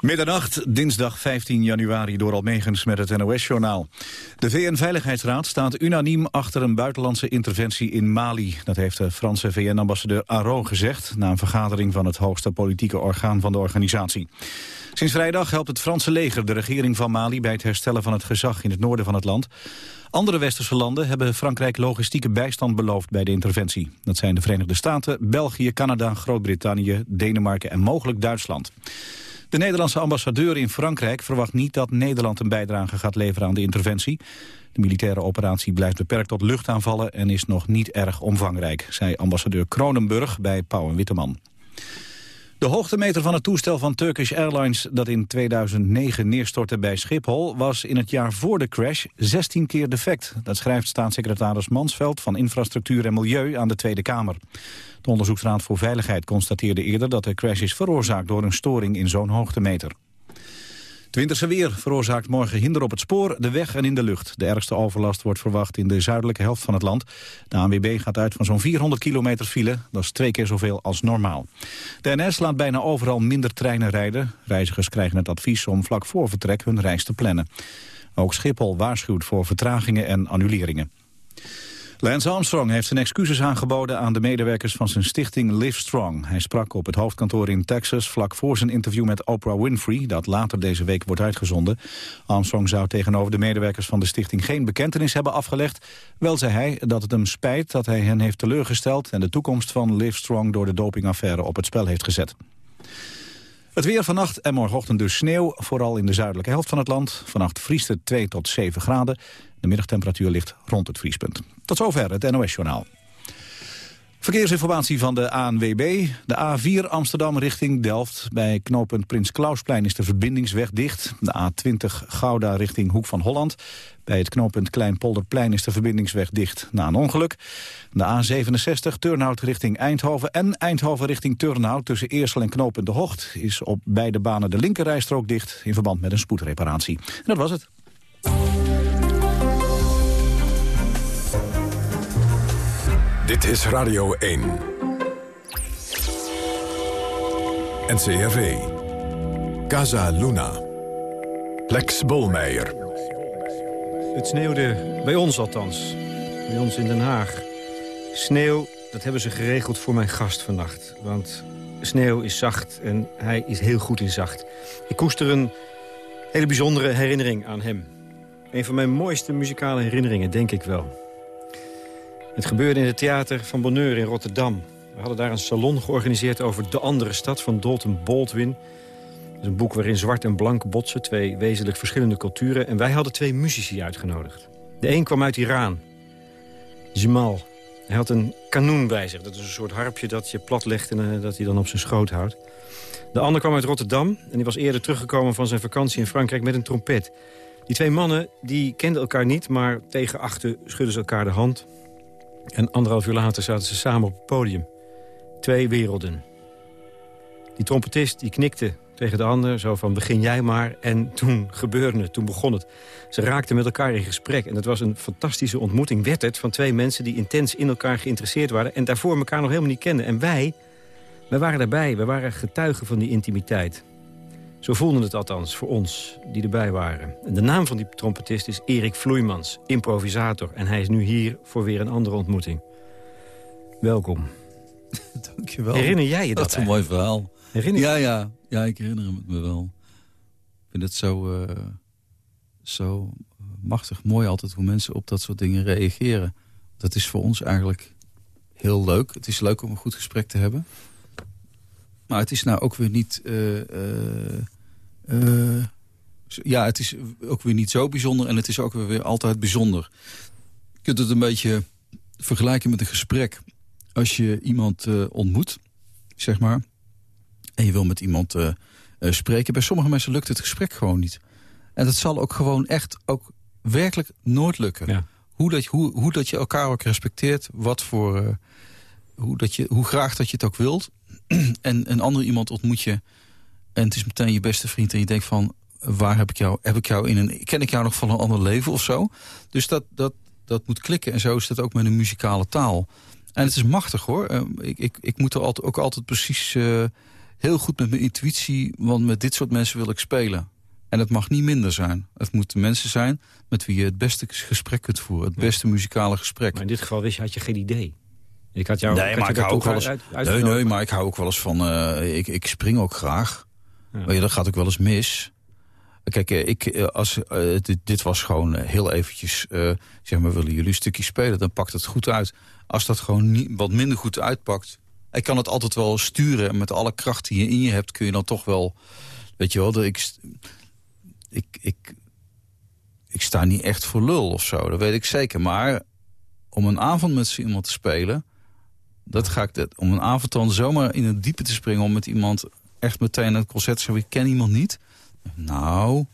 Middernacht, dinsdag 15 januari, door Almegens met het NOS-journaal. De VN-veiligheidsraad staat unaniem achter een buitenlandse interventie in Mali. Dat heeft de Franse VN-ambassadeur Aro gezegd... na een vergadering van het hoogste politieke orgaan van de organisatie. Sinds vrijdag helpt het Franse leger de regering van Mali... bij het herstellen van het gezag in het noorden van het land. Andere westerse landen hebben Frankrijk logistieke bijstand beloofd bij de interventie. Dat zijn de Verenigde Staten, België, Canada, Groot-Brittannië, Denemarken en mogelijk Duitsland. De Nederlandse ambassadeur in Frankrijk verwacht niet dat Nederland een bijdrage gaat leveren aan de interventie. De militaire operatie blijft beperkt tot luchtaanvallen en is nog niet erg omvangrijk, zei ambassadeur Kronenburg bij Pauw en Witteman. De hoogtemeter van het toestel van Turkish Airlines dat in 2009 neerstortte bij Schiphol was in het jaar voor de crash 16 keer defect. Dat schrijft staatssecretaris Mansveld van Infrastructuur en Milieu aan de Tweede Kamer. De Onderzoeksraad voor Veiligheid constateerde eerder dat de crash is veroorzaakt door een storing in zo'n hoogtemeter. Het winterse weer veroorzaakt morgen hinder op het spoor, de weg en in de lucht. De ergste overlast wordt verwacht in de zuidelijke helft van het land. De ANWB gaat uit van zo'n 400 kilometer file. Dat is twee keer zoveel als normaal. De NS laat bijna overal minder treinen rijden. Reizigers krijgen het advies om vlak voor vertrek hun reis te plannen. Ook Schiphol waarschuwt voor vertragingen en annuleringen. Lance Armstrong heeft zijn excuses aangeboden aan de medewerkers van zijn stichting Live Strong. Hij sprak op het hoofdkantoor in Texas vlak voor zijn interview met Oprah Winfrey, dat later deze week wordt uitgezonden. Armstrong zou tegenover de medewerkers van de stichting geen bekentenis hebben afgelegd. Wel zei hij dat het hem spijt dat hij hen heeft teleurgesteld en de toekomst van Live Strong door de dopingaffaire op het spel heeft gezet. Het weer vannacht en morgenochtend dus sneeuw, vooral in de zuidelijke helft van het land. Vannacht vriest het 2 tot 7 graden. De middagtemperatuur ligt rond het vriespunt. Tot zover het NOS-journaal. Verkeersinformatie van de ANWB. De A4 Amsterdam richting Delft. Bij knooppunt Prins Klausplein is de verbindingsweg dicht. De A20 Gouda richting Hoek van Holland. Bij het knooppunt Kleinpolderplein is de verbindingsweg dicht na een ongeluk. De A67 Turnhout richting Eindhoven en Eindhoven richting Turnhout... tussen Eersel en knooppunt De Hocht... is op beide banen de linkerrijstrook dicht... in verband met een spoedreparatie. En dat was het. Dit is Radio 1. NCRV. Casa Luna. Lex Bolmeijer. Het sneeuwde, bij ons althans. Bij ons in Den Haag. Sneeuw, dat hebben ze geregeld voor mijn gast vannacht. Want sneeuw is zacht en hij is heel goed in zacht. Ik koester een hele bijzondere herinnering aan hem. Een van mijn mooiste muzikale herinneringen, denk ik wel. Het gebeurde in het theater van Bonheur in Rotterdam. We hadden daar een salon georganiseerd over De Andere Stad van Dalton Baldwin. Dat is een boek waarin zwart en blank botsen, twee wezenlijk verschillende culturen. En wij hadden twee muzici uitgenodigd. De een kwam uit Iran, Jamal. Hij had een kanoen bij zich. Dat is een soort harpje dat je plat legt en uh, dat hij dan op zijn schoot houdt. De ander kwam uit Rotterdam en die was eerder teruggekomen van zijn vakantie in Frankrijk met een trompet. Die twee mannen die kenden elkaar niet, maar tegen achter schudden ze elkaar de hand. En anderhalf uur later zaten ze samen op het podium. Twee werelden. Die trompetist die knikte tegen de ander, zo van begin jij maar. En toen gebeurde het, toen begon het. Ze raakten met elkaar in gesprek. En het was een fantastische ontmoeting, werd het, van twee mensen... die intens in elkaar geïnteresseerd waren... en daarvoor elkaar nog helemaal niet kenden. En wij, wij waren daarbij, we waren getuigen van die intimiteit. Zo voelden het althans voor ons, die erbij waren. En de naam van die trompetist is Erik Vloeimans, improvisator. En hij is nu hier voor weer een andere ontmoeting. Welkom. Dankjewel. Herinner jij je dat Dat is een mooi verhaal. Herinner je Ja, ja, ja, ik herinner het me wel. Ik vind het zo, uh, zo machtig mooi altijd hoe mensen op dat soort dingen reageren. Dat is voor ons eigenlijk heel leuk. Het is leuk om een goed gesprek te hebben. Maar het is nou ook weer niet... Uh, uh, ja, het is ook weer niet zo bijzonder en het is ook weer altijd bijzonder. Je kunt het een beetje vergelijken met een gesprek. Als je iemand ontmoet, zeg maar... en je wil met iemand spreken... bij sommige mensen lukt het gesprek gewoon niet. En dat zal ook gewoon echt ook werkelijk nooit lukken. Ja. Hoe, dat, hoe, hoe dat je elkaar ook respecteert, wat voor... hoe, dat je, hoe graag dat je het ook wilt en een ander iemand ontmoet je... en het is meteen je beste vriend en je denkt van... waar heb ik jou, heb ik jou in een... ken ik jou nog van een ander leven of zo? Dus dat, dat, dat moet klikken en zo is dat ook met een muzikale taal. En het is machtig hoor. Uh, ik, ik, ik moet er altijd, ook altijd precies... Uh, heel goed met mijn intuïtie... want met dit soort mensen wil ik spelen. En het mag niet minder zijn. Het moeten mensen zijn met wie je het beste gesprek kunt voeren. Het beste muzikale gesprek. Maar in dit geval wist je, had je geen idee. Ik had jou, nee, maar ik hou ook wel eens, uit, nee, nee, maar ik hou ook wel eens van... Uh, ik, ik spring ook graag. Ja. Maar ja, dat gaat ook wel eens mis. Kijk, ik, als, uh, dit, dit, was gewoon heel eventjes... Uh, zeg maar, willen jullie een stukje spelen? Dan pakt het goed uit. Als dat gewoon niet, wat minder goed uitpakt... Ik kan het altijd wel sturen. En met alle kracht die je in je hebt kun je dan toch wel... Weet je wel, de, ik, ik, ik, ik sta niet echt voor lul of zo. Dat weet ik zeker. Maar om een avond met iemand te spelen... Dat ga ik, om een avond dan zomaar in het diepe te springen... om met iemand echt meteen het concert te zeggen... ik ken iemand niet. Nou,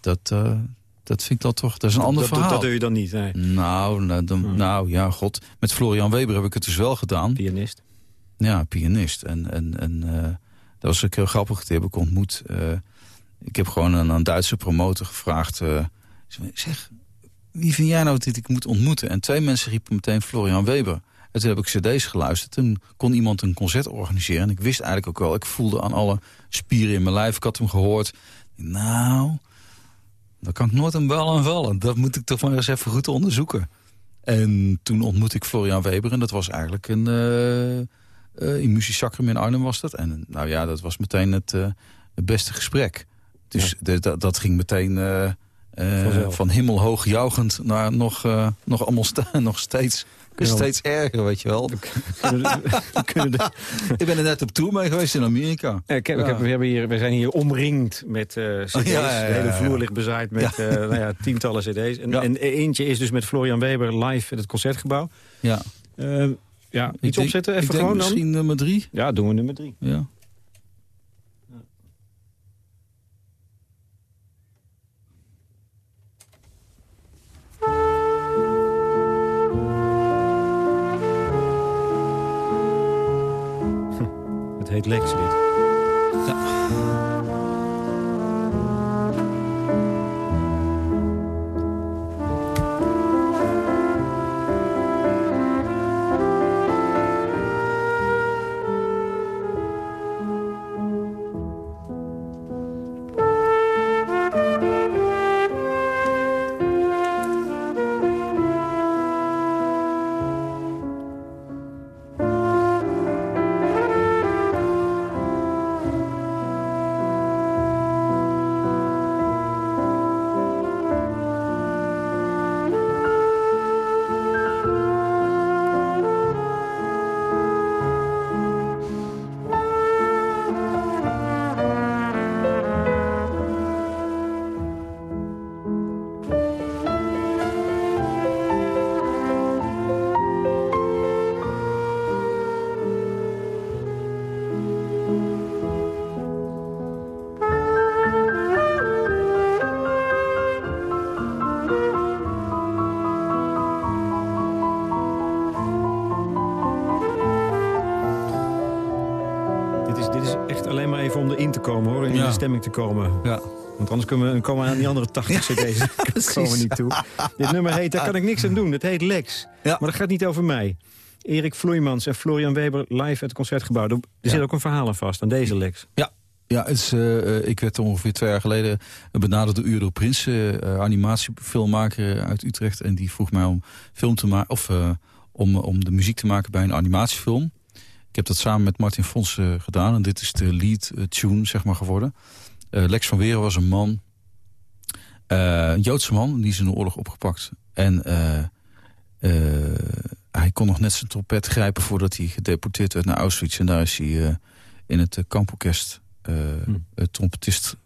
dat, uh, dat vind ik dat toch... Dat is een ander dat, verhaal. Dat doe je dan niet, nee. Nou, nou, dan, nou, ja, god. Met Florian Weber heb ik het dus wel gedaan. Pianist. Ja, pianist. En, en, en uh, dat was ook heel grappig. Die heb ik ontmoet. Uh, ik heb gewoon een, een Duitse promotor gevraagd... zeg, wie vind jij nou dat ik moet ontmoeten? En twee mensen riepen meteen Florian Weber. En toen heb ik cd's geluisterd. Toen kon iemand een concert organiseren. En ik wist eigenlijk ook wel, ik voelde aan alle spieren in mijn lijf. Ik had hem gehoord. Nou, dan kan ik nooit een bel aanvallen. Dat moet ik toch maar eens even goed onderzoeken. En toen ontmoette ik Florian Weber. En dat was eigenlijk een... Uh, uh, in in Arnhem was dat. En nou ja, dat was meteen het, uh, het beste gesprek. Dus ja. de, dat, dat ging meteen... Uh, van hemelhoog jouwend naar nog, uh, nog allemaal nog steeds, ja. steeds erger, weet je wel. ik ben er net op tour mee geweest in Amerika. Ik heb, ja. ik heb, we, hebben hier, we zijn hier omringd met uh, cd's. Oh, de hele vloer ligt bezaaid met nou ja, tientallen cd's. En, en, eentje is dus met Florian Weber live in het Concertgebouw. Ja. ja, iets denk, opzetten, even ik gewoon misschien dan? nummer drie. Ja, doen we nummer drie. Ja. Heet Lex komen hoor, in ja. de stemming te komen. Ja. Want anders kunnen we, komen we aan die andere 80 cd's ja, komen niet toe. Dit nummer heet, daar kan ik niks aan doen. Het heet Lex. Maar dat gaat niet over mij. Erik Vloeimans en Florian Weber live uit het Concertgebouw. Er zit ook een verhaal aan vast, aan deze Lex. Ja, ja, het is, uh, ik werd ongeveer twee jaar geleden benaderd door Udo Prins, uh, animatiefilmmaker uit Utrecht. En die vroeg mij om, film te maken, of, uh, om, om de muziek te maken bij een animatiefilm. Ik heb dat samen met Martin Fons uh, gedaan. En dit is de lead uh, tune zeg maar, geworden. Uh, Lex van Weren was een man. een Joodse man. Die is in de oorlog opgepakt. En hij kon nog net zijn trompet grijpen... voordat hij gedeporteerd werd naar Auschwitz. En daar is hij in het kamporkest hmm. trompetist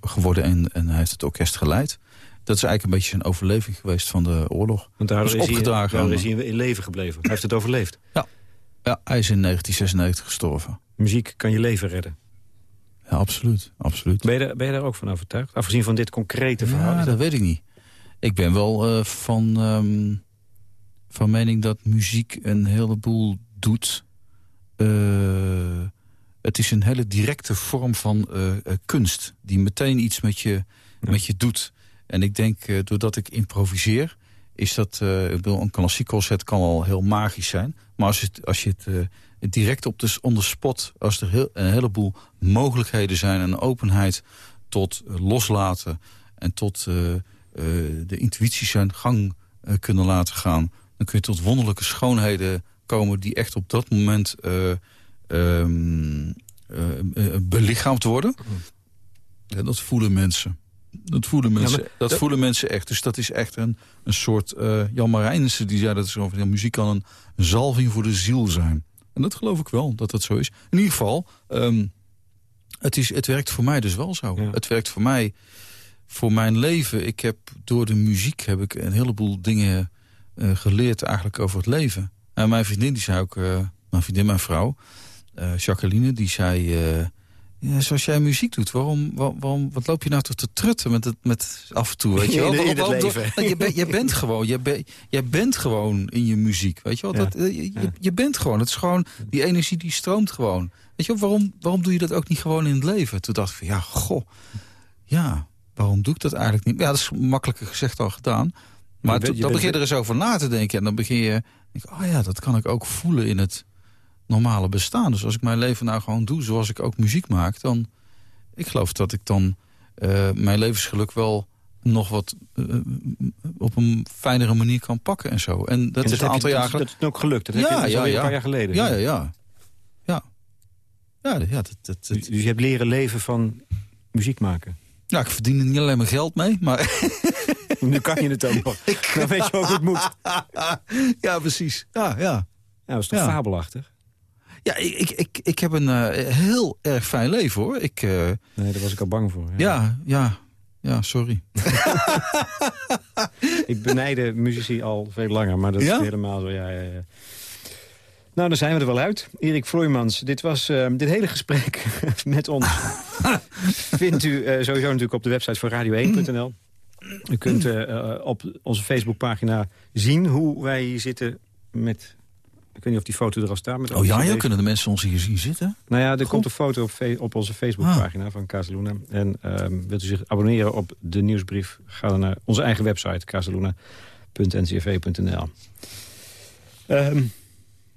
geworden. En, en hij heeft het orkest geleid. Dat is eigenlijk een beetje zijn overleving geweest van de oorlog. Want daar is, is, opgedragen hij, daar is hij in leven gebleven. Hij heeft het overleefd. Ja. Ja, hij is in 1996 gestorven. Muziek kan je leven redden. Ja, absoluut. absoluut. Ben, je daar, ben je daar ook van overtuigd? Afgezien van dit concrete verhaal? Ja, dat weet ik niet. Ik ben wel uh, van, um, van mening dat muziek een heleboel doet. Uh, het is een hele directe vorm van uh, kunst. Die meteen iets met je, ja. met je doet. En ik denk, doordat ik improviseer is dat... Uh, een klassiek concert kan al heel magisch zijn. Maar als, het, als je het direct op de on the spot... als er heel, een heleboel mogelijkheden zijn en openheid tot loslaten... en tot de intuïtie zijn gang kunnen laten gaan... dan kun je tot wonderlijke schoonheden komen... die echt op dat moment um, belichaamd worden. Ja, dat voelen mensen. Dat voelen mensen, dat, voelen mensen echt. Dus dat is echt een, een soort... Uh, Jan Marijnissen die zei dat ja, muziek kan een, zalving voor de ziel zijn. En dat geloof ik wel, dat dat zo is. In ieder geval, um, het, is, het werkt voor mij dus wel zo. Het werkt voor mij, voor mijn leven. Ik heb door de muziek heb ik een heleboel dingen uh, geleerd eigenlijk over het leven. En mijn vriendin, die zei ook, uh, mijn vriendin, mijn vrouw... Jacqueline, die zei... Ja, zoals jij muziek doet, waarom, waarom, wat loop je nou toch te trutten met, het, met af en toe, weet je wel? In, het leven. je, ben, je bent gewoon, je, ben, je bent gewoon in je muziek, weet je wel? Dat, eh, je, je, je, bent gewoon, het is gewoon, die energie die stroomt gewoon. Weet je wel, waarom, waarom doe je dat ook niet gewoon in het leven? Toen dacht ik van, ja, goh, ja, waarom doe ik dat eigenlijk niet? Ja, dat is makkelijker gezegd dan gedaan. Maar dan begin je er eens over na te denken en dan begin je, denk, oh ja, dat kan ik ook voelen in het normale bestaan. Dus als ik mijn leven nou gewoon doe zoals ik ook muziek maak... dan, ik geloof dat ik dan uh, mijn levensgeluk wel nog wat uh, op een fijnere manier kan pakken en zo. En dat, is een aantal jaar geleden. Dat is ook gelukt. Dat ja, heb je ja, ja. een paar jaar geleden. Ja, ja, ja. Ja, ja, ja dat, dat, dus, dus je hebt leren leven van muziek maken? Ja, ik verdien er niet alleen mijn geld mee, maar... nu kan je het ook nog. Dan weet je ook hoe het moet. ja, precies. Ja, ja. Ja, dat is toch fabelachtig? Ja, ik, ik, ik heb een uh, heel erg fijn leven, hoor. Ik, uh... Nee, daar was ik al bang voor. Ja, ja, ja, ja sorry. ik benijde muzici al veel langer, maar dat ja? is helemaal zo. Ja, ja, ja. Nou, dan zijn we er wel uit. Erik Vloeimans, dit was uh, dit hele gesprek met ons. vindt u sowieso natuurlijk op de website van radio1.nl. U kunt op onze Facebookpagina zien hoe wij hier zitten met ik weet niet of die foto er al staat. Met oh ja, ja, kunnen de mensen ons hier zien zitten? Nou ja, er komt een foto op, op onze Facebookpagina ah. van Casaluna. En um, wilt u zich abonneren op de nieuwsbrief... ga dan naar onze eigen website, casaluna.ncrv.nl. Um,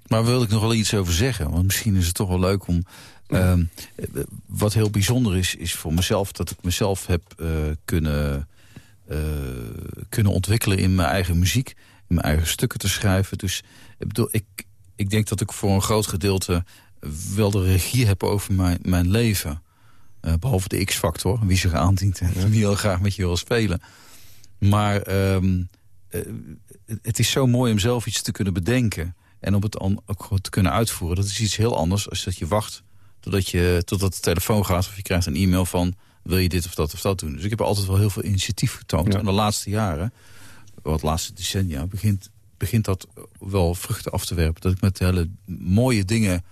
maar wil ik nog wel iets over zeggen? Want misschien is het toch wel leuk om... Ehm, wat heel bijzonder is, is voor mezelf... dat ik mezelf heb uh, kunnen, uh, kunnen ontwikkelen in mijn eigen muziek. In mijn eigen stukken te schrijven. Dus ik bedoel, ik, ik denk dat ik voor een groot gedeelte wel de regie heb over mijn, mijn leven. Uh, behalve de X-factor, wie zich aandient en wie heel graag met je wil spelen. Maar um, uh, het is zo mooi om zelf iets te kunnen bedenken. En om het ook te kunnen uitvoeren. Dat is iets heel anders als dat je wacht totdat, je, totdat de telefoon gaat... of je krijgt een e-mail van wil je dit of dat of dat doen. Dus ik heb altijd wel heel veel initiatief getoond. Ja. En de laatste jaren, wat laatste decennia... begint begint dat wel vruchten af te werpen. Dat ik met hele mooie dingen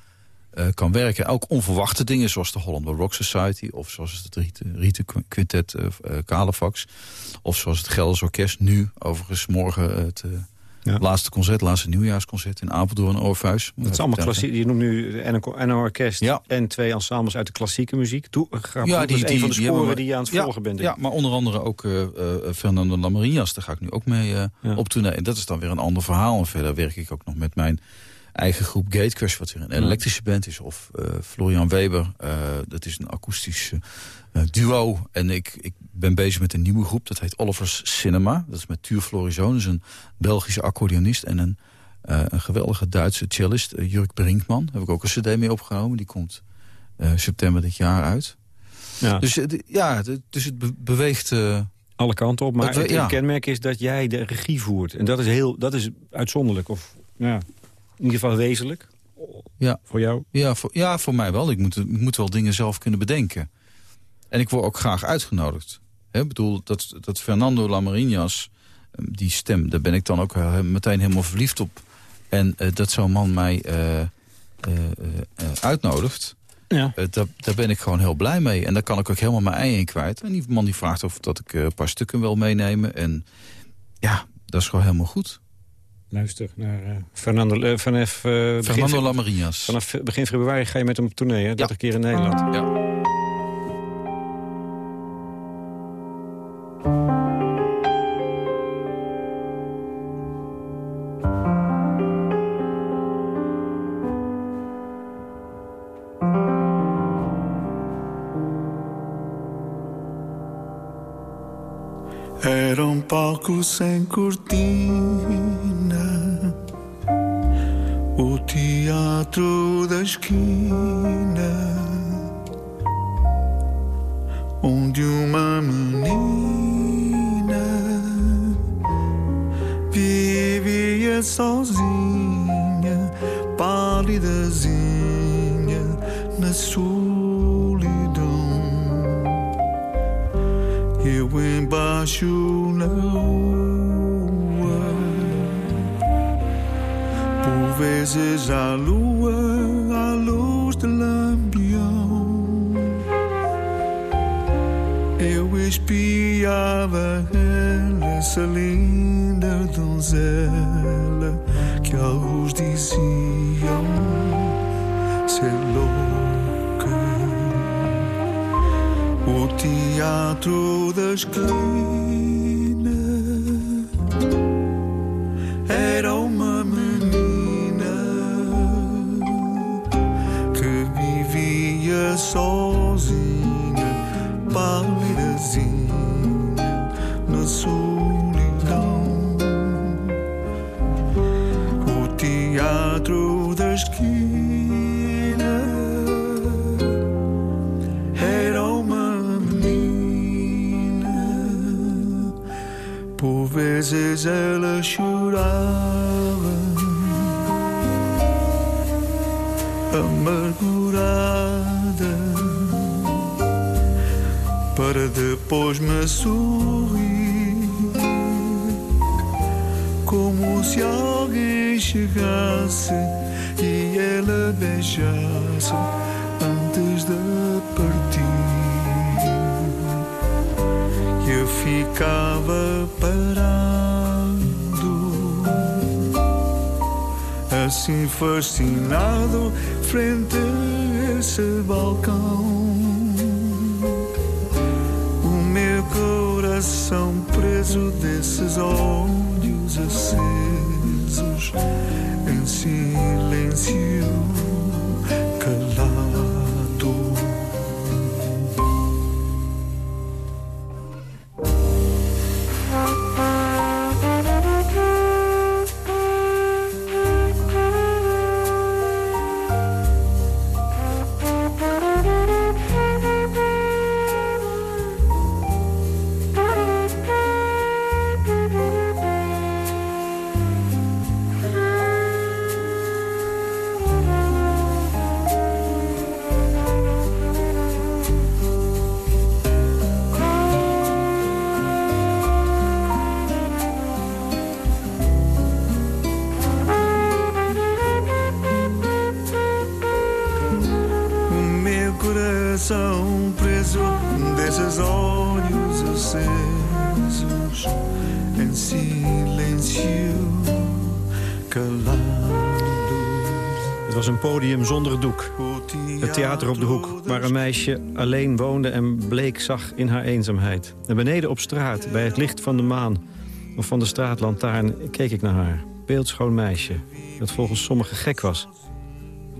uh, kan werken. Ook onverwachte dingen zoals de Holland Rock Society... of zoals het Rieten Quintet uh, Kalefax... of zoals het Gelders Orkest nu. Overigens morgen het... Ja. Laatste concert, laatste nieuwjaarsconcert in Apeldoorn Orpheus. Dat is allemaal klassiek. Je noemt nu en een orkest ja. en twee ensembles uit de klassieke muziek. Toe, ja, die, een van de sporen die, je aan het volgen bent. Ja, maar onder andere ook uh, uh, Fernando Lamarinas. Daar ga ik nu ook mee uh, op tournee. En dat is dan weer een ander verhaal. En verder werk ik ook nog met mijn eigen groep Gatecrash, wat weer een elektrische band is. Of uh, Florian Weber, uh, dat is een akoestisch uh, duo. En ik, ik ben bezig met een nieuwe groep, dat heet Oliver's Cinema. Dat is met Tuur Florizoon, dus een Belgische accordeonist... en een, een geweldige Duitse cellist, Jurk Brinkman. Daar heb ik ook een cd mee opgenomen, die komt september dit jaar uit. Ja. Dus, ja, dus het beweegt... Alle kanten op, maar het, het kenmerk is dat jij de regie voert. En dat is, heel, dat is uitzonderlijk. Of, ja in ieder geval wezenlijk. Ja. Voor jou? Ja voor, ja, voor mij wel. Ik moet, ik moet wel dingen zelf kunnen bedenken. En ik word ook graag uitgenodigd. Ik bedoel, dat, dat Fernando Lamarinas, ehm, die stem, daar ben ik dan ook uh, meteen helemaal verliefd op. En uh, dat zo'n man mij uh, uitnodigt, ja. daar, daar ben ik gewoon heel blij mee. En daar kan ik ook helemaal mijn ei in kwijt. En die man die vraagt of dat ik een paar stukken wil meenemen. En ja, dat is gewoon helemaal goed luister naar uh, Fernando, uh, vanaf, eh, Fernando Lamarias. Vanaf begin februari ga je met hem tournee, hè? 30 ja. keer in Nederland. Ja. Era um palco sem cortinas teatro da esquina, onde uma menina vivia sozinha, pálidazinha na solidão. Eu embaixo vezes a lua, a luz de lampião. Eu espiava ela, essa linda donzela que alguns diziam ser louca. O teatro da esquina depois me sorrir, como se alguém chegasse e ela beijasse antes de partir. Eu ficava parado, assim fascinado, frente a esse balcão. Coração preso desses olhos acesos, em silêncio op de hoek, waar een meisje alleen woonde en bleek zag in haar eenzaamheid. En beneden op straat, bij het licht van de maan of van de straatlantaarn, keek ik naar haar. Beeldschoon meisje, dat volgens sommigen gek was.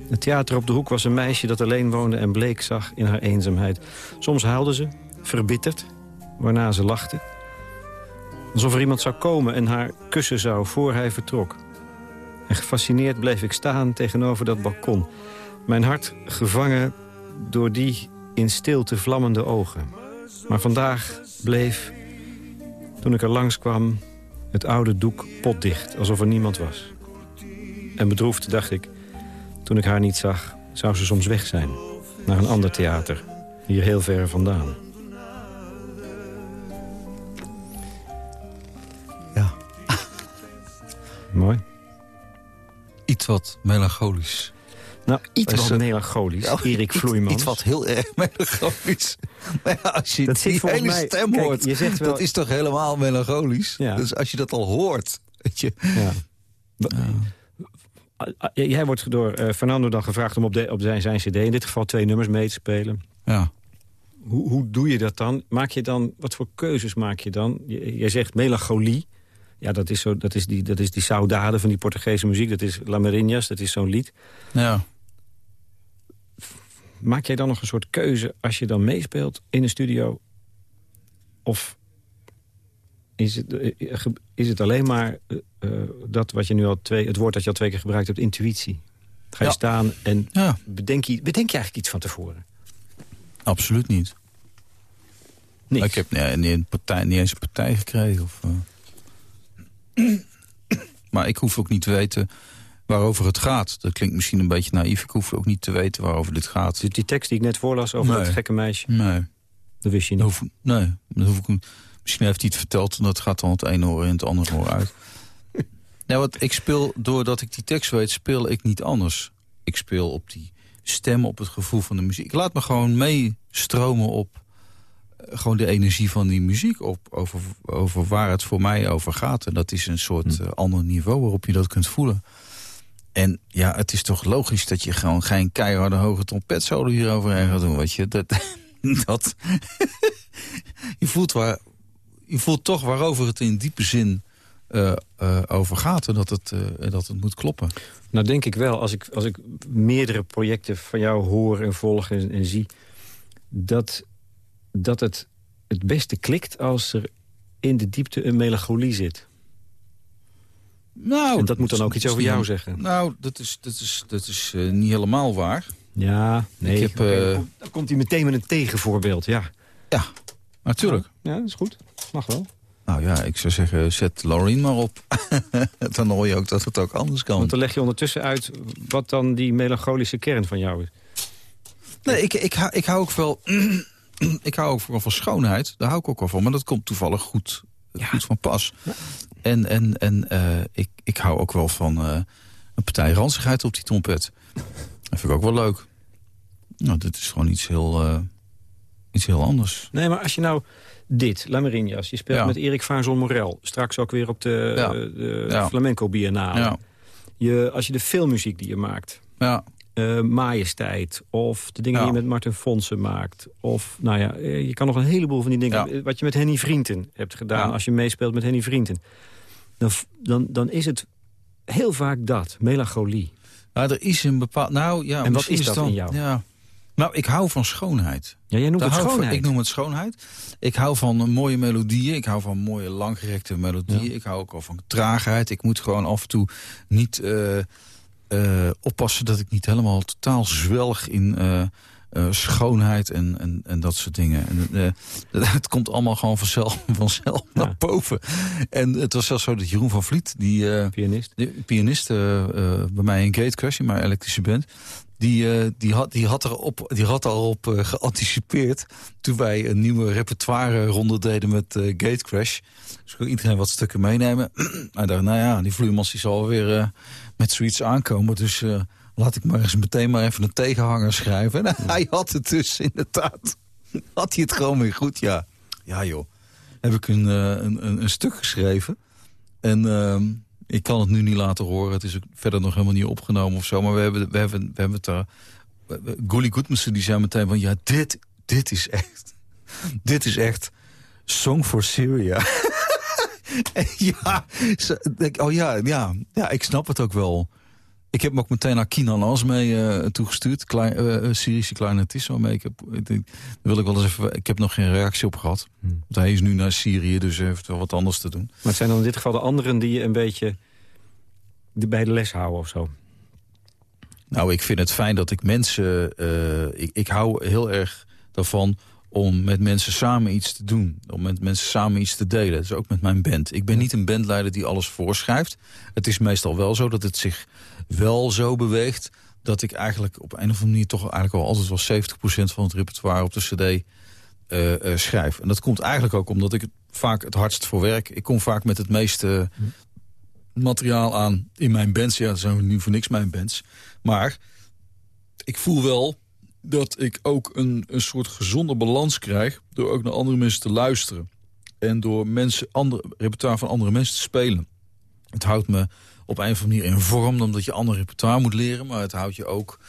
Het theater op de hoek was een meisje dat alleen woonde en bleek zag in haar eenzaamheid. Soms huilde ze, verbitterd, waarna ze lachte. Alsof er iemand zou komen en haar kussen zou voor hij vertrok. En gefascineerd bleef ik staan tegenover dat balkon. Mijn hart gevangen door die in stilte vlammende ogen. Maar vandaag bleef, toen ik er langskwam, het oude doek potdicht, alsof er niemand was. En bedroefd dacht ik, toen ik haar niet zag, zou ze soms weg zijn. Naar een ander theater, hier heel ver vandaan. Ja. Mooi. Iets wat melancholisch. Nou, iets Is wat melancholisch. Ja, Erik Vloeimans. Iets wat heel erg melancholisch. Maar ja, als je Dat zit die hele mij- stem kijk, hoort, je zegt wel- dat is toch helemaal melancholisch? Ja. Dus als je dat al hoort, weet je... Ja. Ah, ah, Jij wordt door eh, Fernando dan gevraagd om op, de, op zijn, zijn cd... in dit geval twee nummers mee te spelen. Ja. Hoe, hoe doe je dat dan? Maak je dan? Wat voor keuzes maak je dan? Je- Jij zegt melancholie. Ja, dat is, zo, dat is die, dat is die saudade van die Portugese muziek. Dat is Lamarinas, dat is zo'n lied. ja. Maak jij dan nog een soort keuze als je dan meespeelt in een studio? Of is het, eh, is het alleen maar eh, eh, dat wat je nu al twee, het woord dat je al twee keer gebruikt hebt, intuïtie. Ga je Ja. staan en Ja, bedenk je, bedenk je eigenlijk iets van tevoren? absoluut niet. Niks. Ik heb nee, niet, een partij, niet eens een partij gekregen. Of, maar ik hoef ook niet te weten waarover het gaat. Dat klinkt misschien een beetje naïef. Ik hoef ook niet te weten waarover dit gaat. Die, die tekst die ik net voorlas over Nee. dat gekke meisje, Nee, dat wist je dat niet. hoef, nee, dat hoef ik niet. Misschien heeft hij het verteld en dat gaat dan het ene oor in het andere oor uit. nou, wat ik speel, doordat ik die tekst weet, speel ik niet anders. Ik speel op die stem, op het gevoel van de muziek. Ik laat me gewoon meestromen op eh, gewoon de energie van die muziek. Op, over, over waar het voor mij over gaat. En dat is een soort eh, ander niveau waarop je dat kunt voelen. En ja, het is toch logisch dat je gewoon geen keiharde hoge trompetsolo hieroverheen gaat doen. Weet je, dat, dat je, voelt waar, je voelt toch waarover het in diepe zin eh, over gaat. En dat het, eh, dat het moet kloppen. Nou denk ik wel, als ik, als ik meerdere projecten van jou hoor en volg en, en zie... Dat, dat het het beste klikt als er in de diepte een melancholie zit. Nou, en dat moet dan ook iets over jou zeggen. Nou, dat is, dat is, dat is eh, niet helemaal waar. Ja, nee. Ik heb, eh, dan komt- hij meteen met een tegenvoorbeeld, ja. Natuurlijk. Ja, dat is goed. Mag wel. Nou ja, ik zou zeggen, zet Laurien maar op. dan hoor je ook dat het ook anders kan. Want dan leg je ondertussen uit wat dan die melancholische kern van jou is. Nee, ik, ik, hou, ik hou ook wel... ik hou ook wel van schoonheid. Daar hou ik ook wel van. Maar dat komt toevallig goed, goed van pas. En, en, en eh, ik, ik hou ook wel van eh, een partij ranzigheid op die trompet. Dat vind ik ook wel leuk. Nou, dit is gewoon iets heel, eh, iets heel anders. Nee, maar als je nou dit, Lamerinhas, je speelt Ja. met Erik Vaarzel Morel. Straks ook weer op de, Ja. de Ja. Flamenco Biennale. Ja, Je, als je de filmmuziek die je maakt, ja, eh, Majesteit... of de dingen Ja. die je met Martin Fonsen maakt... of, nou ja, je kan nog een heleboel van die dingen... Ja. wat je met Henny Vrienden hebt gedaan... Ja. als je meespeelt met Henny Vrienden. Dan, dan, dan is het heel vaak dat, melancholie. Nou, er is een bepaald... Nou, ja, En wat is dat dan, in jou? Ja. Nou, ik hou van schoonheid. Ja, jij noemt Daar het ik van. schoonheid. Ik noem het schoonheid. Ik hou van eh, mooie melodieën. Ik hou van mooie langgerekte melodieën. Ik hou ook al van traagheid. Ik moet gewoon af en toe niet eh, eh, oppassen dat ik niet helemaal totaal zwelg in eh, schoonheid en, en, en dat soort dingen. En, eh, het komt allemaal gewoon vanzelf, vanzelf Ja. naar boven. En het was zelfs zo dat Jeroen van Vliet, die... eh, Pianist. de pianist bij mij in Gatecrash, in mijn elektrische band... Die, die, had, die, had erop, die had daarop geanticipeerd... toen wij een nieuwe repertoire ronde deden met Gatecrash. Dus kon iedereen wat stukken meenemen. Hij dacht, nou ja, die vloeimans die zal weer met zoiets aankomen. Dus laat ik maar eens meteen maar even een tegenhanger schrijven. En hij had het dus inderdaad. Had hij het gewoon weer goed, ja. Ja joh, heb ik een, eh, een, een, stuk geschreven... En ehm, ik kan het nu niet laten horen. Het is ook verder nog helemaal niet opgenomen of zo. Maar we hebben, we hebben, we hebben het daar... Gully Goodmanson die zei meteen van... Ja, dit, dit is echt... Dit is echt... Song for Syria. Ja, oh ja, ja, ja, ik snap het ook wel. Ik heb hem ook meteen naar Kinan Als mee eh, toegestuurd. Klein, eh, eh, Syrische heb. Ik, denk, daar wil ik wel eens even. Ik heb nog geen reactie op gehad. Hmm. Want hij is nu naar Syrië, dus hij heeft wel wat anders te doen. Maar het zijn dan in dit geval de anderen die je een beetje bij de les houden of zo. Nou, ik vind het fijn dat ik mensen... ik, ik hou heel erg daarvan om met mensen samen iets te doen. Om met mensen samen iets te delen. Dus ook met mijn band. Ik ben niet een bandleider die alles voorschrijft. Het is meestal wel zo dat het zich wel zo beweegt... dat ik eigenlijk op een of andere manier toch eigenlijk al altijd wel 70% van het repertoire op de cd eh, eh, schrijf. En dat komt eigenlijk ook omdat ik het vaak het hardst voor werk. Ik kom vaak met het meeste materiaal aan in mijn bands. Ja, dat zijn nu voor niks mijn bands. Maar ik voel wel dat ik ook een, een soort gezonde balans krijg... door ook naar andere mensen te luisteren. En door mensen, andere, repertoire van andere mensen te spelen. Het houdt me op een of andere manier in vorm... omdat je ander repertoire moet leren. Maar het houdt je ook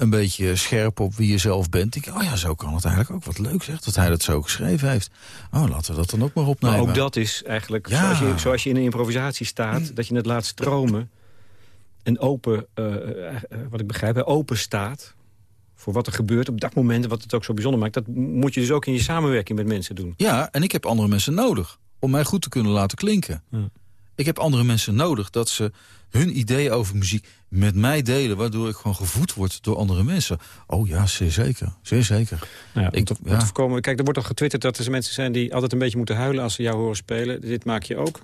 een beetje scherp op wie je zelf bent. Ik, oh ja, zo kan het eigenlijk ook. Wat leuk zeg, dat hij dat zo geschreven heeft. Oh, laten we dat dan ook maar opnemen. Maar ook dat is eigenlijk, Ja. zoals, je, zoals je in een improvisatie staat... dat je het laat stromen en open, eh, eh, eh, wat ik begrijp, open staat... voor wat er gebeurt op dat moment, wat het ook zo bijzonder maakt... dat moet je dus ook in je samenwerking met mensen doen. Ja, en ik heb andere mensen nodig om mij goed te kunnen laten klinken. Ja. Ik heb andere mensen nodig dat ze hun ideeën over muziek met mij delen... waardoor ik gewoon gevoed word door andere mensen. Oh ja, zeer zeker. Zeer zeker. Nou ja, om Ik- om ja. te voorkomen, kijk, er wordt al getwitterd dat er mensen zijn die altijd een beetje moeten huilen als ze jou horen spelen. Dit maak je ook.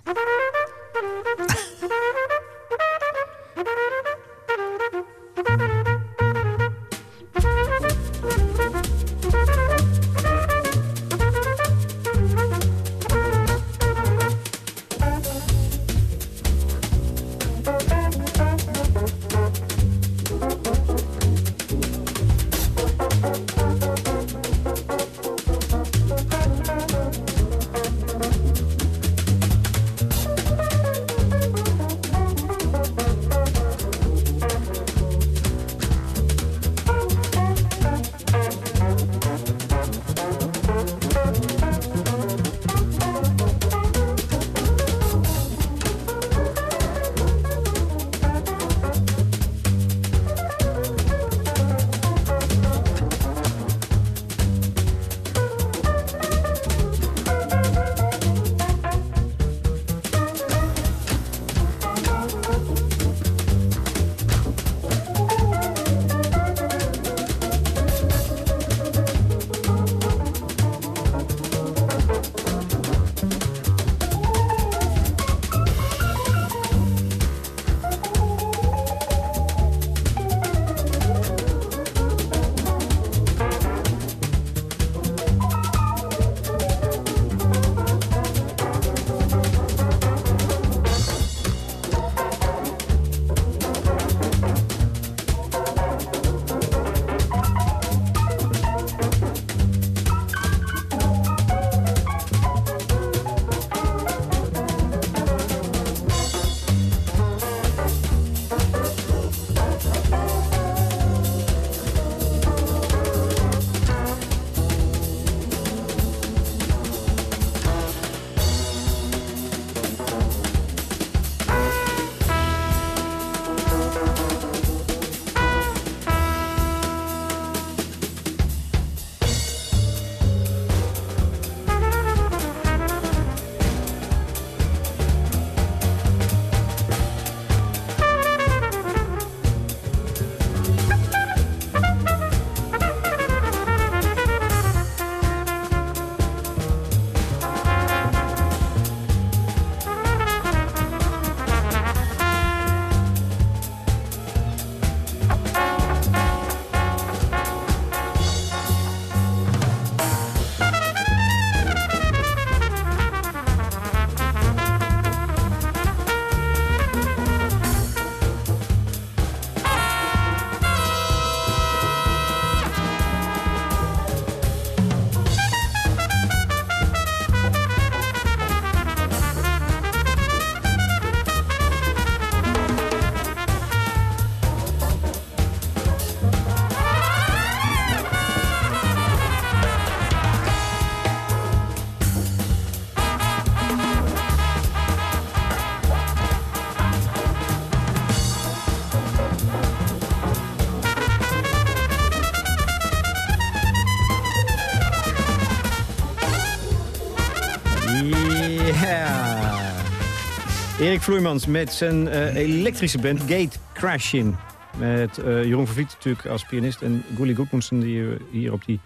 Erik Vloeimans met zijn eh, elektrische band Gate Crashing. Met eh, Jeroen Vervliet natuurlijk als pianist. En Gulli Goedmoensen die eh, hier op die...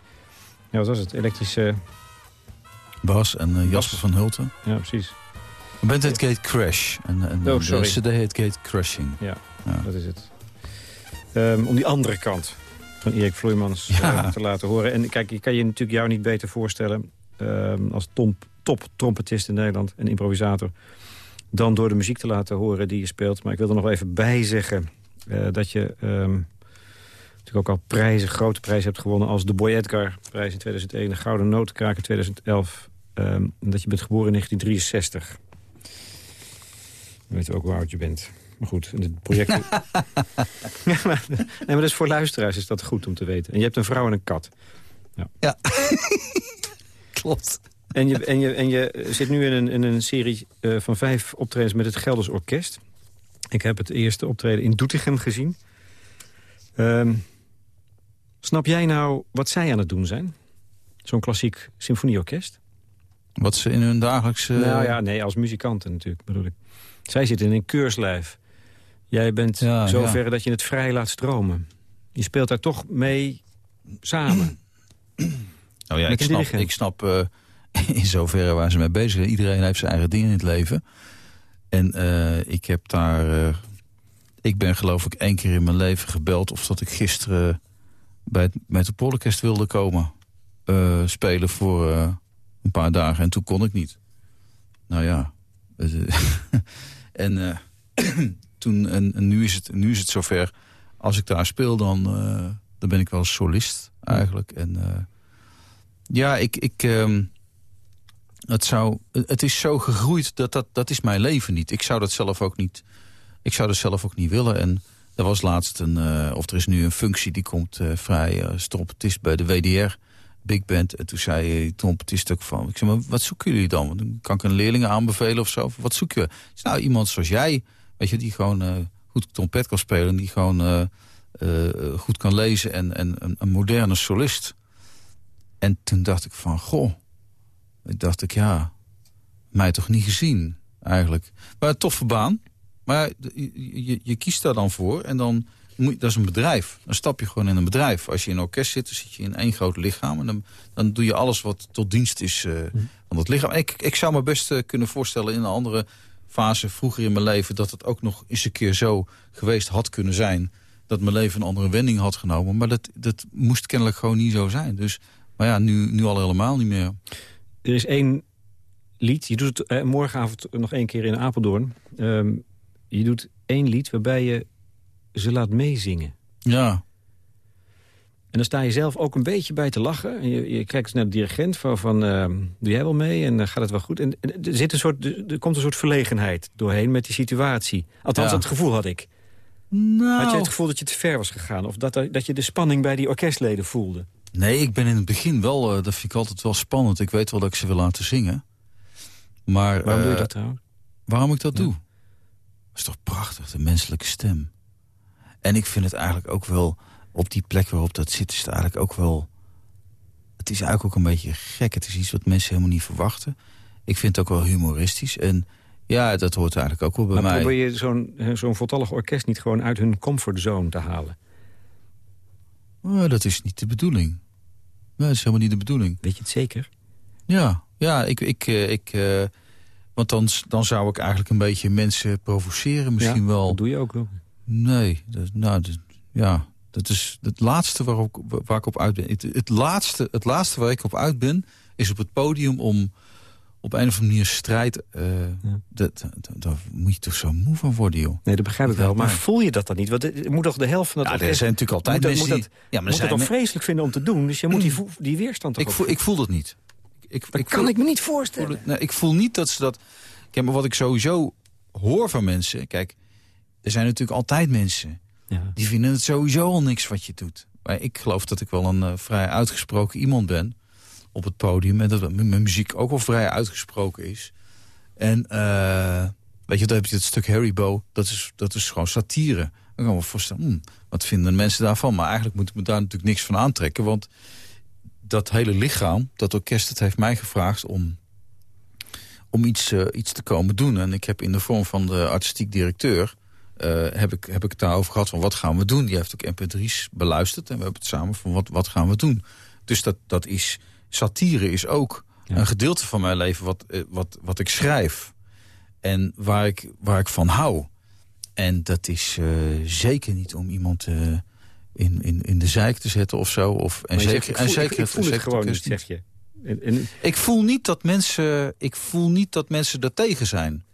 Ja, wat was het? Elektrische... Bas en Jasper van Hulten. Ja, precies. De band heet Gate Crash. En, en Oh, sorry. de cd heet Gate Crashing. Ja, Ja. dat is het. Ehm, om die andere kant van Erik Vloeimans Ja. te laten horen. En kijk, ik kan je natuurlijk jou niet beter voorstellen... ehm, als tom, top trompetist in Nederland en improvisator... dan door de muziek te laten horen die je speelt. Maar ik wil er nog even bij zeggen eh, dat je... ehm, natuurlijk ook al prijzen, grote prijzen hebt gewonnen... als de Boy Edgar prijs in 2001, de Gouden Notenkraak in 2011... ehm, en dat je bent geboren in 1963. Dan weten we ook hoe oud je bent. Maar goed, het project... ja, maar, nee, maar is voor luisteraars is dat goed om te weten. En je hebt een vrouw en een kat. Ja, klopt. En je, en je, en je zit nu in een, in een serie eh, van vijf optredens met het Gelders Orkest. Ik heb het eerste optreden in Doetinchem gezien. Ehm, snap jij nou wat zij aan het doen zijn? Zo'n klassiek symfonieorkest? Wat ze in hun dagelijkse... Nou ja, nee, als muzikanten natuurlijk, bedoel ik. Zij zitten in een keurslijf. Jij bent Ja, zover ja. dat je het vrij laat stromen. Je speelt daar toch mee samen. Nou ja, ik snap, ik snap eh, in zoverre waar ze mee bezig zijn. Iedereen heeft zijn eigen dingen in het leven. En eh, ik heb daar... eh, ik ben geloof ik één keer in mijn leven gebeld... of dat ik gisteren bij het Metropoolorkest wilde komen. eh, spelen voor een paar dagen. En toen kon ik niet. Nou ja. en, toen, en, nu, is het, nu is het zover. Als ik daar speel, dan, dan ben ik wel solist eigenlijk. En... ja, ik... ik ehm, het, zou, het is zo gegroeid dat, dat dat is mijn leven niet. Ik zou dat zelf ook niet, ik zou dat zelf ook niet willen. En er was laatst een, eh, of er is nu een functie die komt eh, vrij als trompetist bij de WDR Big Band. En toen zei die trompetist ook van, ik zei, maar wat zoeken jullie dan? Kan ik een leerling aanbevelen of zo. Wat zoek je? Nou, iemand zoals jij, weet je, die gewoon eh, goed trompet kan spelen. Die gewoon eh, eh, goed kan lezen en, en een, een moderne solist. En toen dacht ik van, goh. Dacht ik, ja, mij toch niet gezien eigenlijk. Maar een toffe baan. Maar je, je, je kiest daar dan voor en dan moet je, dat is een bedrijf. Dan stap je gewoon in een bedrijf. Als je in een orkest zit, dan zit je in één groot lichaam. En dan, dan doe je alles wat tot dienst is eh, van dat lichaam. Ik, ik zou me best eh, kunnen voorstellen in een andere fase vroeger in mijn leven... dat het ook nog eens een keer zo geweest had kunnen zijn... dat mijn leven een andere wending had genomen. Maar dat, dat moest kennelijk gewoon niet zo zijn. Dus, maar ja, nu, nu al helemaal niet meer. Er is één lied, je doet het eh, morgenavond nog één keer in Apeldoorn. Ehm, je doet één lied waarbij je ze laat meezingen. Ja, En dan sta je zelf ook een beetje bij te lachen. En je, je kijkt naar de dirigent van, van ehm, doe jij wel mee en eh, gaat het wel goed? En, en er, zit een soort, er, er komt een soort verlegenheid doorheen met die situatie. Althans, Ja. dat gevoel had ik. nou... Had je het gevoel dat je te ver was gegaan? Of dat, er- dat je de spanning bij die orkestleden voelde? Nee, ik ben in het begin wel, eh, dat vind ik altijd wel spannend. Ik weet wel dat ik ze wil laten zingen. Maar Waarom doe je eh, dat trouwens? waarom ik dat doe? Dat is toch prachtig, de menselijke stem. En ik vind het eigenlijk ook wel, op die plek waarop dat zit, is het eigenlijk ook wel... Het is eigenlijk ook een beetje gek. Het is iets wat mensen helemaal niet verwachten. Ik vind het ook wel humoristisch. En ja, dat hoort eigenlijk ook wel bij Maar mij. probeer je zo'n eh, zo'n voltallig orkest niet gewoon uit hun comfortzone te halen? Oh, dat is niet de bedoeling. Nee, dat is helemaal niet de bedoeling. Weet je het zeker? Ja, ja ik, ik, eh, ik, eh, want dan, dan zou ik eigenlijk een beetje mensen provoceren misschien Ja, wel. Dat doe je ook wel. Nee, dat, nou, dat- ja, dat is het laatste waar ik, waar ik op uit ben. Het, het, laatste, het laatste waar ik op uit ben, is op het podium om op een of andere manier strijd... eh, dat, dat, daar moet je toch zo moe van worden, joh. Nee, dat begrijp ik wel. Maar voel je dat dan niet? Want het het moet toch de helft van dat Ja, er zijn natuurlijk altijd moet dat, mensen moet die... dat, ja, maar moet zijn dan vreselijk vinden om te doen. Dus je moet die, vo- die weerstand toch ik, voel, ik voel dat niet. Ik, Dat ik kan voel- ik me niet voel voorstellen. het- nee, ik voel niet dat ze dat... Kijk, maar wat ik sowieso hoor van mensen... Kijk, er zijn natuurlijk altijd mensen... Ja. die vinden het sowieso al niks wat je doet. Maar ik geloof dat ik wel een eh, vrij uitgesproken iemand ben op het podium. En dat mijn muziek ook wel vrij uitgesproken is. En eh, weet je, dan heb je het stuk Harry Bo. Dat is, dat is gewoon satire. Dan kan ik me voorstellen, hmm, wat vinden mensen daarvan? Maar eigenlijk moet ik me daar natuurlijk niks van aantrekken. Want dat hele lichaam, dat orkest, het heeft mij gevraagd om, om iets, eh, iets te komen doen. En ik heb in de vorm van de artistiek directeur... eh, heb, ik, heb ik het daarover gehad van wat gaan we doen. Die heeft ook mp3's beluisterd en we hebben het samen van wat, wat gaan we doen. Dus dat, dat is, satire is ook een gedeelte van mijn leven wat, eh, wat, wat ik schrijf. En waar ik, waar ik van hou. En dat is eh, zeker niet om iemand eh, in, in, in de zeik te zetten of zo. Of, en zeker, zegt, en zeker ik, ik voel het gewoon niet, zeg je. En, en, ik voel niet dat mensen, ik voel niet dat mensen er tegen zijn.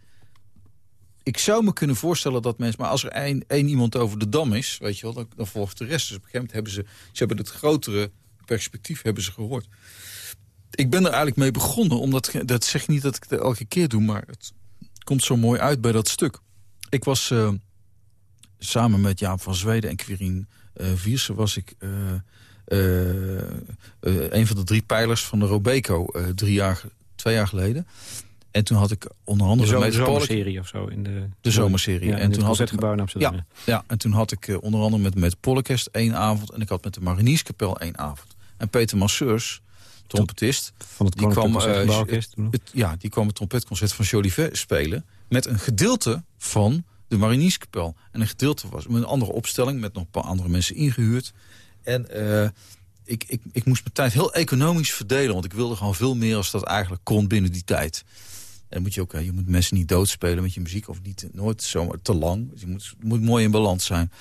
Ik zou me kunnen voorstellen dat mensen... Maar als er één, één iemand over de dam is, weet je wel, dan, dan volgt de rest. Dus op een gegeven moment hebben ze... Ze hebben het grotere perspectief hebben ze gehoord. Ik ben er eigenlijk mee begonnen, omdat... Dat zeg ik niet dat ik het elke keer doe, maar het komt zo mooi uit bij dat stuk. Ik was eh, samen met Jaap van Zweden en Quirine eh Viersen... was ik eh, een van de drie pijlers van de Robeco drie jaar, twee jaar geleden. En toen had ik onder de andere... zo- de Metropolitan- zomerserie of zo. In de, De zomerserie. Ja, En en toen had ik- in Amsterdam. Ja, ja, en toen had ik onder andere met, met Pollecast één avond... en ik had met de Marinierskapel één avond. En Peter Masseurs, trompetist. Van het die kwam, nog? het, ja, die kwam het trompetconcert van Jolivet spelen... met een gedeelte van de Marinierskapel. En een gedeelte was met een andere opstelling... met nog een paar andere mensen ingehuurd. En eh, ik, ik, ik moest mijn tijd heel economisch verdelen... want ik wilde gewoon veel meer als dat eigenlijk kon binnen die tijd. En moet je ook, je moet mensen niet doodspelen met je muziek... of niet nooit zomaar te lang. Dus je moet, moet mooi in balans zijn.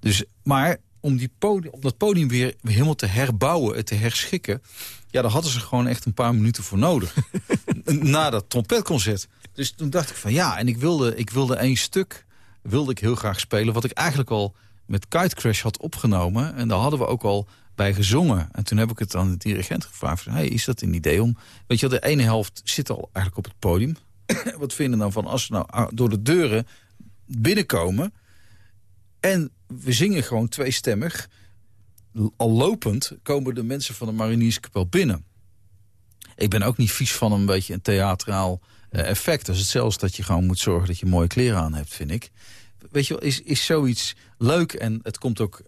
Dus, maar om, die podium, om dat podium weer helemaal te herbouwen en te herschikken... ja, daar hadden ze gewoon echt een paar minuten voor nodig. Na dat trompetconcert. Dus toen dacht ik van ja, en ik wilde, ik wilde één stuk... wilde ik heel graag spelen, wat ik eigenlijk al met Kite Crash had opgenomen. En daar hadden we ook al bij gezongen. En toen heb ik het aan de dirigent gevraagd. Van, hey, is dat een idee om... Weet je, de ene helft zit al eigenlijk op het podium. Wat vinden dan van als we nou ah, door de deuren binnenkomen... en we zingen gewoon tweestemmig... al lopend komen de mensen van de Marinierskapel binnen. Ik ben ook niet vies van een beetje een theatraal uh, effect. Dat is hetzelfde dat je gewoon moet zorgen dat je mooie kleren aan hebt, vind ik. Weet je wel, is, is zoiets leuk en het komt ook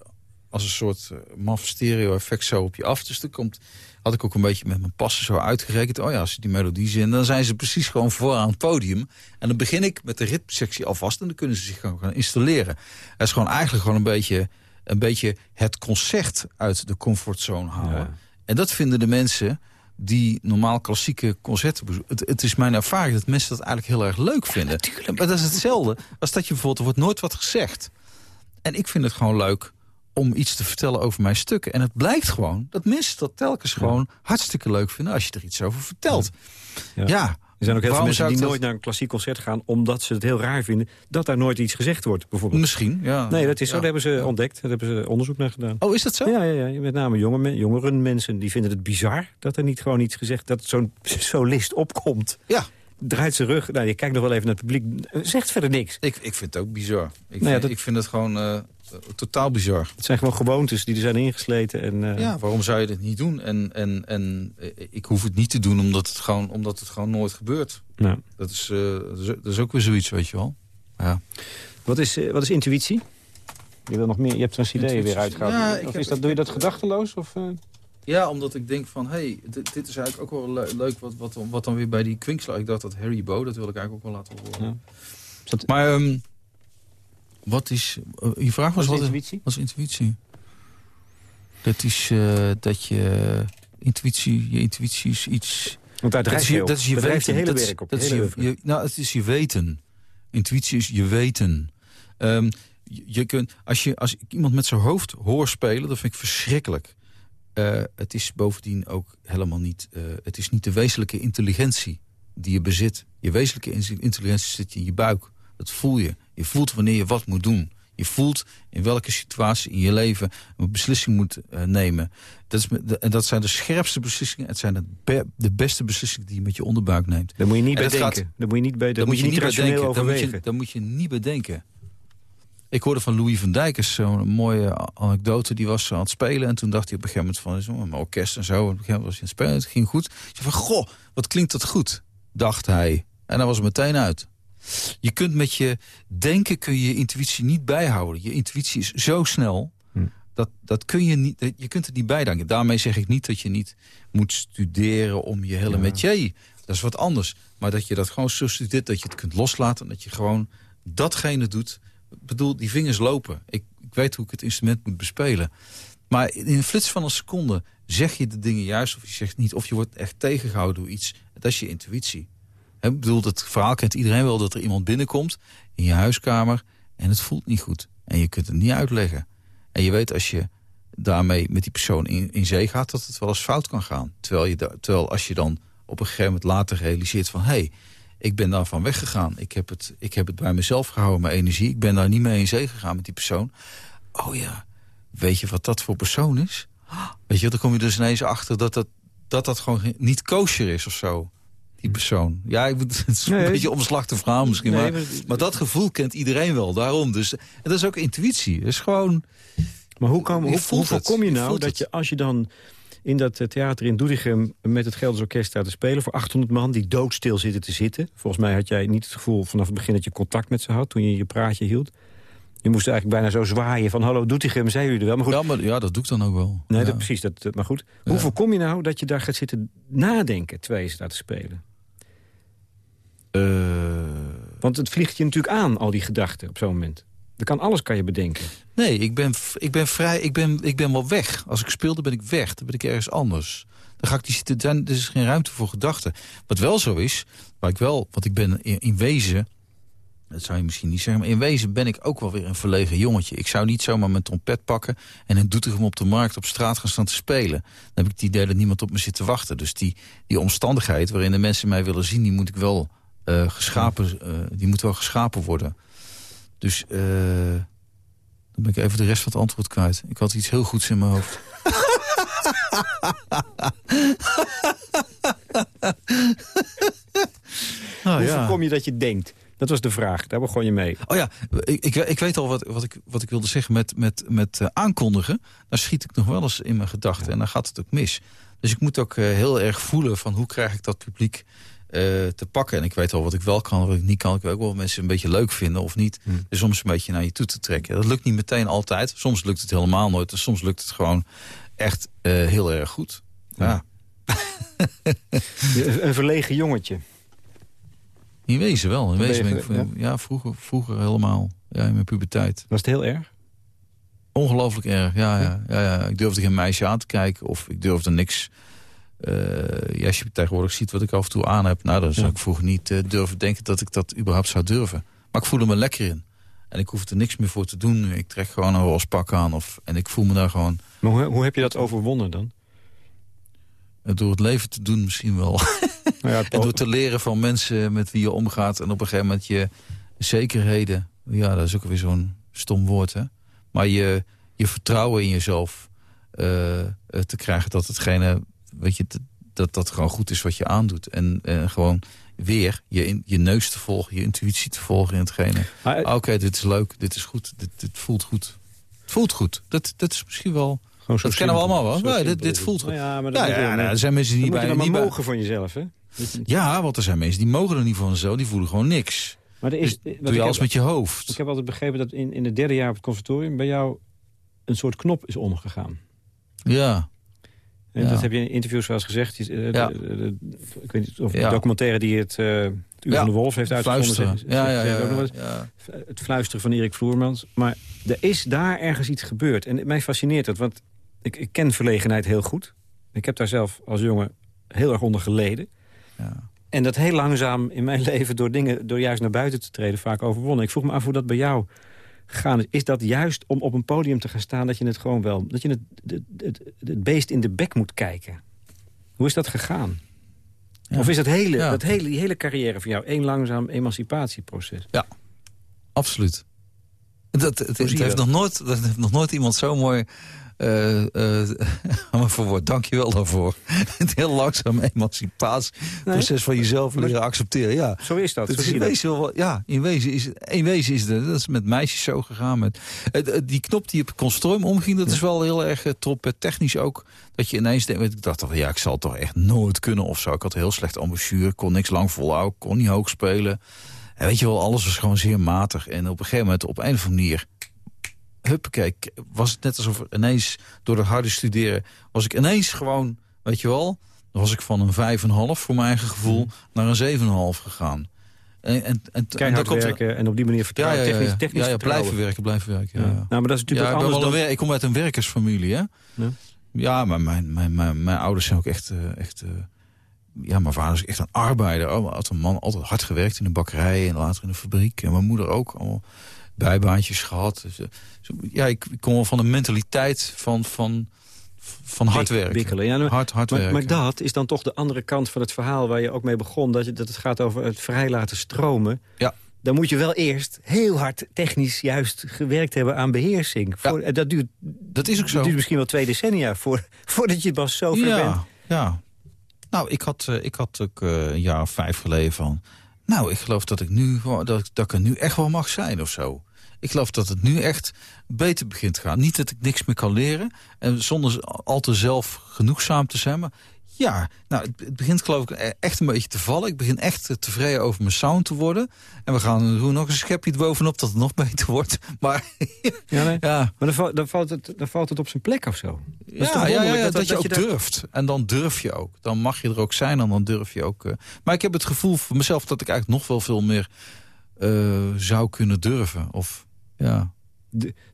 als een soort uh, maf stereo effect zo op je af. Dus dat komt, had ik ook een beetje met mijn passen zo uitgerekend. Oh ja, als ze die melodie zingen, dan zijn ze precies gewoon vooraan het podium. En dan begin ik met de ritmesectie alvast en dan kunnen ze zich gewoon gaan installeren. Het is gewoon eigenlijk gewoon een beetje, een beetje het concert uit de comfortzone halen. Ja. En dat vinden de mensen die normaal klassieke concerten bezoeken. Het, het, is mijn ervaring dat mensen dat eigenlijk heel erg leuk vinden. Ja, maar dat is hetzelfde als dat je bijvoorbeeld, er wordt nooit wat gezegd. En ik vind het gewoon leuk om iets te vertellen over mijn stukken. En het blijkt gewoon dat mensen dat telkens ja. gewoon hartstikke leuk vinden... als je er iets over vertelt. Ja. ja. Er zijn ook heel veel mensen die nooit naar een klassiek concert gaan... omdat ze het heel raar vinden dat daar nooit iets gezegd wordt, bijvoorbeeld. Misschien, ja. Nee, dat is zo. Hebben ze ontdekt. Daar hebben ze onderzoek naar gedaan. Oh, is dat zo? Ja, ja, ja. met name jonge, jongeren mensen die vinden het bizar... dat er niet gewoon iets gezegd... dat zo'n solist opkomt. Ja. Draait zijn rug. Nou, je kijkt nog wel even naar het publiek. Zegt verder niks. Ik, ik vind het ook bizar. Ik, nou ja, vind, dat... ik vind het gewoon... Uh, totaal bizar. Het zijn gewoon gewoontes die er zijn ingesleten. En, uh... Ja, waarom zou je dit niet doen? En, en, en ik hoef het niet te doen omdat het gewoon, omdat het gewoon nooit gebeurt. Ja. Dat, is, uh, dat, is, ook weer zoiets, weet je wel. Ja. Wat, is, uh, wat is intuïtie? Je, wil nog meer, je hebt zo'n ideeën weer uitgehaald. Ja, of is dat, doe je dat gedachteloos? Of, Ja, omdat ik denk van, hé, hey, dit, dit, is eigenlijk ook wel le leuk... Wat, wat, wat dan weer bij die kwinkslag... Ik dacht dat Harry Bo, dat wil ik eigenlijk ook wel laten horen. Ja. Dat... Maar... Um, wat is... Uh, je vraag was... Wat is intuïtie? Wat is intuïtie? Dat is uh, dat je... Intuïtie, je intuïtie is iets... Want uit dat, is je, dat is je dat weten. Je hele dat, werk op. Dat is je, je, nou, het is je weten. Intuïtie is je weten. Um, je, je kunt, als, je, als ik iemand met zijn hoofd hoor spelen, dat vind ik verschrikkelijk. Uh, het is bovendien ook helemaal niet... Uh, het is niet de wezenlijke intelligentie die je bezit. Je wezenlijke intelligentie zit in je buik. Dat voel je. Je voelt wanneer je wat moet doen. Je voelt in welke situatie in je leven een beslissing moet uh, nemen. Dat, is, de, en dat zijn de scherpste beslissingen. Het zijn de, be, de beste beslissingen die je met je onderbuik neemt. Daar moet je niet bij denken. Daar moet je niet bij daar moet je niet rationeel overwegen. Daar moet, je, daar moet je niet bij denken. Ik hoorde van Louis van Dijk zo'n mooie anekdote. Die was aan het spelen en toen dacht hij op een gegeven moment van... een orkest en zo. Op een gegeven moment was hij aan het spelen. Het ging goed. Je van, goh, wat klinkt dat goed, dacht hij. En dan was het meteen uit. Je kunt met je denken kun je, je intuïtie niet bijhouden. Je intuïtie is zo snel. Hm. Dat, dat kun je niet. Je kunt het niet bijdanken. Daarmee zeg ik niet dat je niet moet studeren om je hele ja. métier. Dat is wat anders. Maar dat je dat gewoon zo studeert dat je het kunt loslaten. En dat je gewoon datgene doet. Ik bedoel, die vingers lopen. Ik, ik weet hoe ik het instrument moet bespelen. Maar in een flits van een seconde zeg je de dingen juist of je zegt niet. Of je wordt echt tegengehouden door iets. Dat is je intuïtie. Ik bedoel, het verhaal kent iedereen wel dat er iemand binnenkomt in je huiskamer en het voelt niet goed. En je kunt het niet uitleggen. En je weet als je daarmee met die persoon in, zee gaat, dat het wel eens fout kan gaan. Terwijl, je terwijl als je dan op een gegeven moment later realiseert van... hé, hey, ik ben daarvan weggegaan. Ik heb, het, ik heb het bij mezelf gehouden, mijn energie. Ik ben daar niet mee in zee gegaan met die persoon. Oh ja, weet je wat dat voor persoon is? Weet je, dan kom je dus ineens achter dat dat, dat, dat gewoon niet kosher is of zo die persoon. Ja, ik, het is een nee, beetje omslachtig verhaal misschien. Nee, maar, maar, dat gevoel kent iedereen wel. Daarom. Dus, en dat is ook intuïtie. Het is gewoon... Maar hoe, kan, hoe, hoe voorkom je nou dat je als je dan in dat theater in Doetinchem... met het Gelders Orkest staat te spelen voor 800 man... die doodstil zitten te zitten. Volgens mij had jij niet het gevoel vanaf het begin dat je contact met ze had... toen je je praatje hield. Je moest eigenlijk bijna zo zwaaien van... hallo, Doetinchem, zijn jullie er wel? Maar goed, Ja, maar, ja, dat doe ik dan ook wel. nee, ja. dat, precies, dat, dat- maar goed. Hoe Ja. voorkom je nou dat je daar gaat zitten nadenken... terwijl je staat te spelen? Eh, Want het vliegt je natuurlijk aan, al die gedachten op zo'n moment. Er kan, alles kan je bedenken. nee, ik ben, ik ben vrij, ik ben, ik ben wel weg. Als ik speel, dan ben ik weg. Dan ben ik ergens anders. Dan ga ik die zitten, dan- er is geen ruimte voor gedachten. Wat wel zo is, waar ik wel, want ik ben in, in wezen... Dat zou je misschien niet zeggen, maar in wezen ben ik ook wel weer een verlegen jongetje. Ik zou niet zomaar mijn trompet pakken en in Doetinchem op de markt op straat gaan staan te spelen. Dan heb ik het idee dat niemand op me zit te wachten. Dus die, die omstandigheid waarin de mensen mij willen zien, die moet ik wel eh, geschapen, eh, die moet wel geschapen worden. Dus eh, dan ben ik even de rest van het antwoord kwijt. Ik had iets heel goeds in mijn hoofd. oh, Hoe ja. voorkom je dat je denkt? Dat was de vraag, daar begon je mee. Oh ja, ik, ik, ik weet al wat, wat, ik, wat ik wilde zeggen met, met, met aankondigen. Daar schiet ik nog wel eens in mijn gedachten en dan gaat het ook mis. Dus ik moet ook heel erg voelen van hoe krijg ik dat publiek te pakken. En ik weet al wat ik wel kan, wat ik niet kan. Ik weet ook wel mensen een beetje leuk vinden of niet. Dus soms een beetje naar je toe te trekken. Dat lukt niet meteen altijd. Soms lukt het helemaal nooit. En soms lukt het gewoon echt eh, heel erg goed. Ja. Je- Een verlegen jongetje. In wezen wel. In wezen ben ik, ge- ja, vroeger, vroeger helemaal. Ja, in mijn puberteit. Was het heel erg? Ongelooflijk erg, ja, ja, ja, ja. Ik durfde geen meisje aan te kijken of ik durfde niks. Eh, ja, als je tegenwoordig ziet wat ik af en toe aan heb... nou, dan zou ik vroeger niet eh, durven denken dat ik dat überhaupt zou durven. Maar ik voelde me lekker in. En ik hoef er niks meer voor te doen. Ik trek gewoon een roze pak aan of, en ik voel me daar gewoon... Maar hoe, hoe heb je dat overwonnen dan? eh, door het leven te doen misschien wel. Nou ja, en door te leren van mensen met wie je omgaat... en op een gegeven moment je zekerheden... ja, dat is ook weer zo'n stom woord, hè? Maar je, je vertrouwen in jezelf te krijgen dat hetgene... weet je, dat- dat gewoon goed is wat je aandoet. En eh, gewoon weer je, in, je neus te volgen, je intuïtie te volgen in hetgene. Eh, Ah, Oké, dit is leuk, dit is goed, dit, dit voelt goed. Het voelt goed. Dat, dat is misschien wel... zo dat kennen we allemaal wel. Ja, dit- dit voelt goed. Nou ja, maar dat Ja, ja, nou, er zijn mensen die bij... je bij- mogen van jezelf, hè? ja, want er zijn mensen die mogen er niet van zo. Die voelen gewoon niks. Maar er is, Dus doe je alles met je hoofd. Ik heb altijd begrepen dat in, in het derde jaar op het conservatorium... bij jou een soort knop is omgegaan. Ja, En dat heb je in interviews wel eens gezegd. Eh, de- de- de- ik weet niet of de documentaire die het, het Uur Ja. van de Wolf heeft uitgevonden... fluisteren. Ja, ja, ja. Het fluisteren van Erik Vloermans. Maar er is daar ergens iets gebeurd. En mij fascineert het, want ik, ik ken verlegenheid heel goed. Ik heb daar zelf als jongen heel erg onder geleden. Ja. En dat heel langzaam in mijn leven door dingen, door juist naar buiten te treden, vaak overwonnen. Ik vroeg me af hoe dat bij jou gegaan is. Dat juist om op een podium te gaan staan dat je het gewoon wel, dat je het, het, het, het beest in de bek moet kijken? Hoe is dat gegaan? Ja. Of is dat hele, Ja. dat hele, die hele carrière van jou één langzaam emancipatieproces? Absoluut. Dat, het, heeft nog nooit, dat heeft nog nooit iemand zo mooi... eh eh maar verwoord, dank je wel daarvoor. Het heel langzaam emancipatieproces van jezelf leren accepteren. Ja, Zo is dat. Zo in wezen wel, ja, in wezen is, in wezen is het, dat is met meisjes zo gegaan. Met, die knop die op het consortium omging, dat is wel heel erg uh, technisch ook. Dat je ineens denkt, ik dacht toch, ja, ik zal het toch echt nooit kunnen of zo. Ik had een heel slecht embouchure, kon niks lang volhouden, kon niet hoog spelen. En weet je wel, alles was gewoon zeer matig. En op een gegeven moment, op een of andere manier, huppakee, k- was het net alsof ineens, door dat harde studeren, was ik ineens gewoon, weet je wel, dan was ik van een 5,5 voor mijn eigen gevoel naar een 7,5 gegaan. En, en, en, en Keihard komt er- werken en op die manier vertrouwen. ja, ja, technisch, ja. technisch ja, ja, blijven werken, blijven werken. Ja. Nou, maar dat is natuurlijk ook anders dan... wer- ik kom uit een werkersfamilie, hè? Ja. Ja, maar mijn, mijn, mijn, mijn ouders zijn ook echt... eh, echt eh, ja, mijn vader is echt een arbeider. Oh, had een man altijd hard gewerkt in een bakkerij en later in een fabriek. En mijn moeder ook. Allemaal bijbaantjes gehad. Dus, eh, ja, ik, ik kom wel van een mentaliteit van, van, van hard werken. Ja, nou, hard, hard maar, werken. maar dat is dan toch de andere kant van het verhaal... waar je ook mee begon, dat, je, dat het gaat over het vrij laten stromen. Ja. Dan moet je wel eerst heel hard technisch juist gewerkt hebben aan beheersing. Voor, en Dat duurt, dat is ook dat zo. duurt misschien wel twee decennia voor, voordat je pas zo ver bent. ja, ja. Nou, ik had, eh, ik had ook eh, een jaar of vijf geleden van... Nou, ik geloof dat ik, nu, dat, dat ik er nu echt wel mag zijn of zo. Ik geloof dat het nu echt beter begint te gaan. Niet dat ik niks meer kan leren. En zonder al te zelf genoegzaam te zijn. Maar Ja, nou, het, het begint geloof ik e- echt een beetje te vallen. Ik begin echt tevreden over mijn sound te worden. En we gaan doen nog een schepje bovenop dat het nog beter wordt. Maar Ja, nee. ja, Maar dan, val- dan, valt het, dan valt het op zijn plek of zo. Dat is ja, ja, ja, dat, dat- je ook durft. En dan durf je ook. Dan mag je er ook zijn en dan durf je ook. eh. Maar ik heb het gevoel voor mezelf dat ik eigenlijk nog wel veel meer eh, zou kunnen durven. Of ja,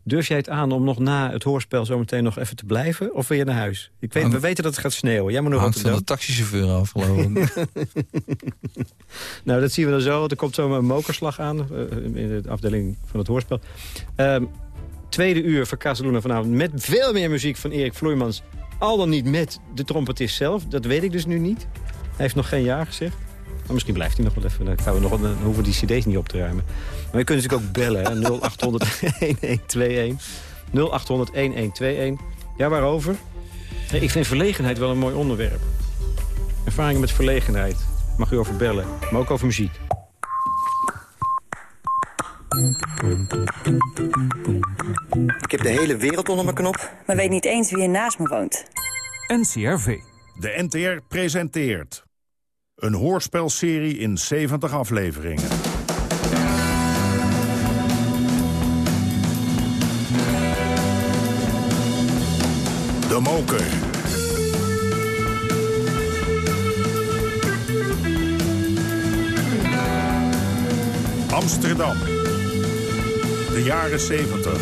Durf jij het aan om nog na het hoorspel zometeen nog even te blijven? Of wil je naar huis? Ik weet, we weten dat het gaat sneeuwen. Jij moet nog hangt van Rotterdam. de taxichauffeur af geloof ik. Nou, dat zien we dan zo. Er komt zomaar een mokerslag aan eh, in de afdeling van het hoorspel. Ehm, tweede uur van Casaluna vanavond met veel meer muziek van Erik Vloeimans. Al dan niet met de trompetist zelf. Dat weet ik dus nu niet. Hij heeft nog geen ja gezegd. Maar misschien blijft hij nog wel even. Dan, gaan we nog, dan hoeven we die cd's niet op te ruimen. Maar je kunt natuurlijk ook bellen. hè. 0800-1121. 0800-1121. Ja, waarover? Ik vind verlegenheid wel een mooi onderwerp. Ervaringen met verlegenheid. Mag u over bellen, maar ook over muziek. Ik heb de hele wereld onder mijn knop. maar weet niet eens wie er naast me woont. NCRV. De NTR presenteert... een hoorspelserie in 70 afleveringen. De Moker. Amsterdam. De jaren 70.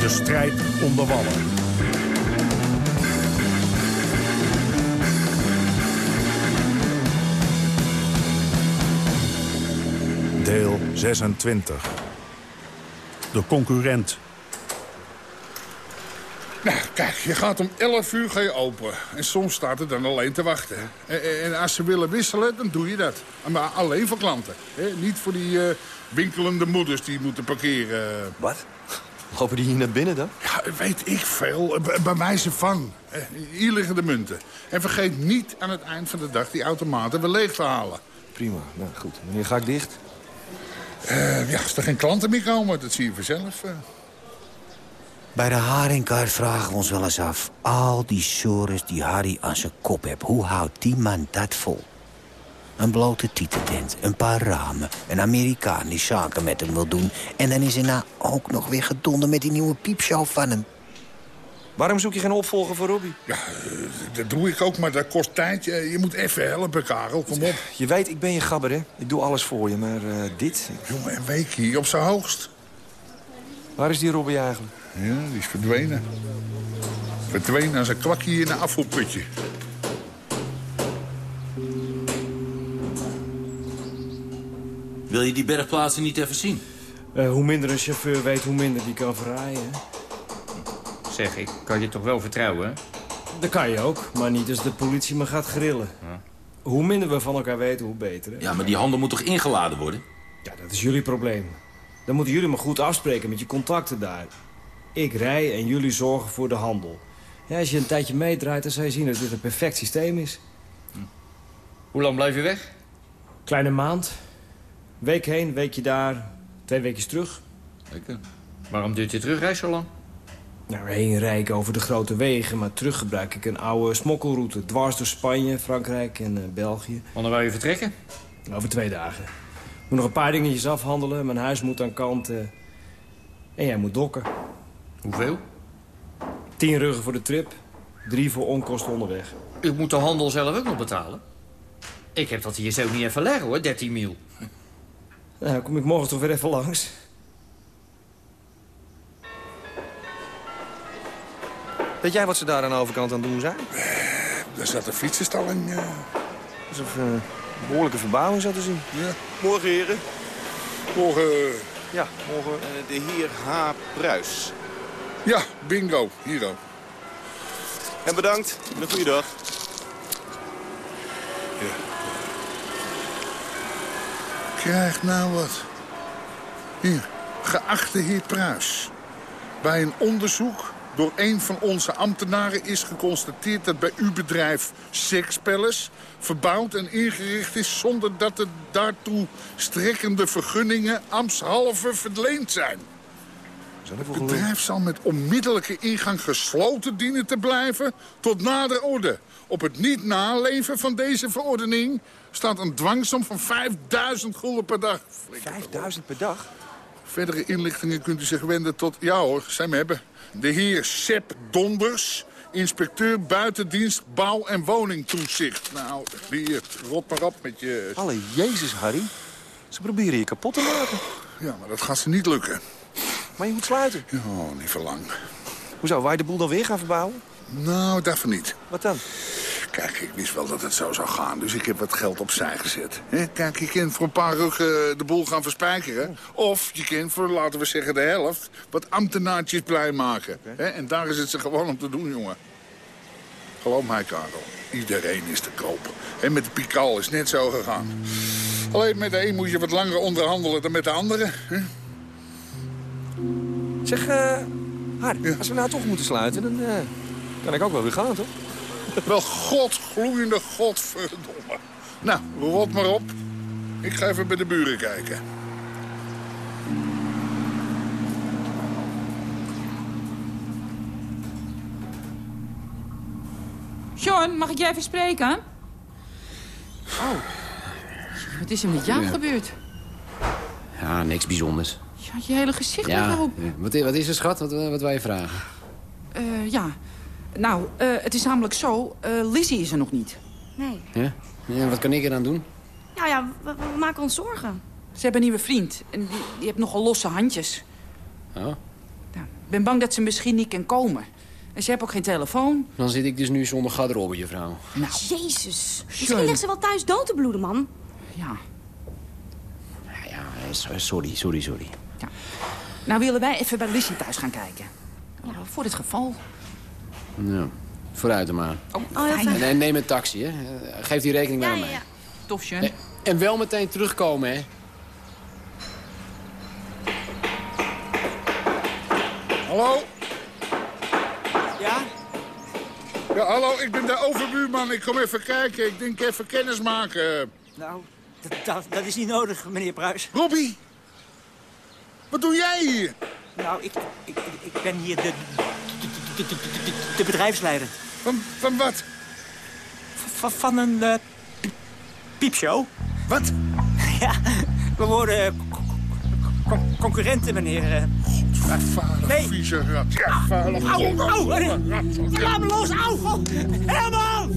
De strijd om de wallen. Deel 26. De concurrent. Nou, kijk, je gaat om 11 uur ga je open. En soms staat het dan alleen te wachten. En, en- als ze willen wisselen, dan doe je dat. Maar alleen voor klanten. Hè? Niet voor die eh, winkelende moeders die moeten parkeren. Wat? Lopen die hier naar binnen dan? Ja, weet ik veel. B- Bij wijze van. Eh, Hier liggen de munten. En vergeet niet aan het eind van de dag die automaten weer leeg te halen. Prima, nou goed. Wanneer ga ik dicht? Eh, ja, als er geen klanten meer komen, dat zie je vanzelf. eh. Bij de haringkaart vragen we ons wel eens af. Al die sores die Harry aan zijn kop heeft. Hoe houdt die man dat vol? Een blote tietentent, een paar ramen, een Amerikaan die zaken met hem wil doen... en dan is er nou ook nog weer gedonder met die nieuwe piepshow van hem. Waarom zoek je geen opvolger voor Robbie? Ja, eh, dat doe ik ook, maar dat kost tijd. Je, je moet even helpen, Karel. Kom op. Je weet, ik ben je gabber, hè? Ik doe alles voor je, maar eh, dit... Jongen, een week hier op zijn hoogst. Waar is die Robbie eigenlijk? Ja, die is verdwenen. Verdwenen als een kwakje in een afvoerputje. Wil je die bergplaatsen niet even zien? Eh, hoe minder een chauffeur weet, hoe minder die kan verraaien. Zeg, ik kan je toch wel vertrouwen? Dat kan je ook, maar niet als de politie me gaat grillen. Hoe minder we van elkaar weten, hoe beter. Hè? Ja, maar die handel moet toch ingeladen worden? Ja, dat is jullie probleem. Dan moeten jullie maar goed afspreken met je contacten daar. Ik rij en jullie zorgen voor de handel. Ja, als je een tijdje meedraait, dan zal je zien dat dit een perfect systeem is. Hoe lang blijf je weg? Kleine maand. Week heen, weekje daar, twee weekjes terug. Lekker. Waarom duurt je terugreis zo lang? Nou, heen rij ik over de grote wegen, maar terug gebruik ik een oude smokkelroute. Dwars door Spanje, Frankrijk en eh, België. Wanneer wou je vertrekken? Over twee dagen. Ik moet nog een paar dingetjes afhandelen. Mijn huis moet aan kant. eh, en jij moet dokken. Hoeveel? Tien ruggen voor de trip. Drie voor onkosten onderweg. Ik moet de handel zelf ook nog betalen. Ik heb dat hier zo niet even leggen, hoor, 13 mil. Nou, kom ik morgen toch weer even langs. Weet jij wat ze daar aan de overkant aan het doen zijn? Daar zat een fietsenstalling. eh. Alsof eh, een behoorlijke verbouwing zat te zien. ja. Morgen, heren. Morgen, eh, Ja, morgen... Eh, de heer H. Pruis. ja, bingo. Hier ook. En bedankt. En een goede dag. Krijgt nou wat. Hier, geachte heer Pruis. Bij een onderzoek door een van onze ambtenaren is geconstateerd... dat bij uw bedrijf Sexpalace verbouwd en ingericht is... zonder dat de daartoe strekkende vergunningen ambtshalve verleend zijn. Het bedrijf zal met onmiddellijke ingang gesloten dienen te blijven tot nader orde. Op het niet naleven van deze verordening staat een dwangsom van 5000 gulden per dag. 5000 per dag? Verdere inlichtingen kunt u zich wenden tot... Ja hoor, zij me hebben. De heer Sepp Donders, inspecteur buitendienst bouw- en woningtoezicht. Nou, hier, rot maar op met je... Alle Jezus, Harry. Ze proberen je kapot te maken. Ja, maar dat gaat ze niet lukken. Maar je moet sluiten. Oh, niet verlang. Hoezo, je de boel dan weer gaan verbouwen? Nou, daarvoor niet. Wat dan? Kijk, ik wist wel dat het zo zou gaan, dus ik heb wat geld opzij gezet. Kijk, je kunt voor een paar ruggen de boel gaan verspijkeren. Of je kunt voor, laten we zeggen, de helft... wat ambtenaartjes blij maken. En daar is het ze gewoon om te doen, jongen. Geloof mij, Karel. Iedereen is te koop. En met de Pikal is net zo gegaan. Alleen met de een moet je wat langer onderhandelen dan met de andere. Zeg, Harry, als we nou toch moeten sluiten, dan eh, kan ik ook wel weer gaan, toch? Wel godgloeiende godverdomme. Nou, rot maar op. Ik ga even bij de buren kijken. John, mag ik jij even spreken? Oh, wat is er met jou Ja. gebeurd? Ja, niks bijzonders. Je had je hele gezicht Ja, erop. wat, wat is er, schat? Wat, wat wil je vragen? Eh, ja, nou, eh, het is namelijk zo. eh Lizzie is er nog niet. Nee. Ja? ja? Wat kan ik eraan doen? Nou ja, we, we maken ons zorgen. Ze hebben een nieuwe vriend. En die, die heeft nogal losse handjes. Oh, Ik ben bang dat ze misschien niet kan komen. En ze heeft ook geen telefoon. dan zit ik dus nu zonder garderobe, juffrouw. Nou, Jezus. Misschien ligt ze wel thuis dood te bloeden, man. ja. Ja, ja, eh, so- sorry, sorry, sorry. Nou willen wij even bij Lizzie thuis gaan kijken. Ja, voor dit geval. Ja, vooruit dan maar. Oh, ja, fijn. En, en neem een taxi, hè. Geef die rekening maar aan mij. Tof, John. Eh, En wel meteen terugkomen, hè. Hallo? Ja? Ja, hallo, ik ben de overbuurman. Ik kom even kijken. Ik denk even kennis maken. Nou, dat, dat, dat is niet nodig, meneer Pruis. Robbie! Wat doe jij hier? Nou, ik, ik, ik ben hier de, de, de, de, de bedrijfsleider. Van, van wat? Van, van een eh, pie- piepshow. Wat? Ja, we worden eh, con- concurrenten, meneer. eh. Vuile, Nee. vieze rat. Ja, vuile, Au, au, laat me los, au! God. Herman!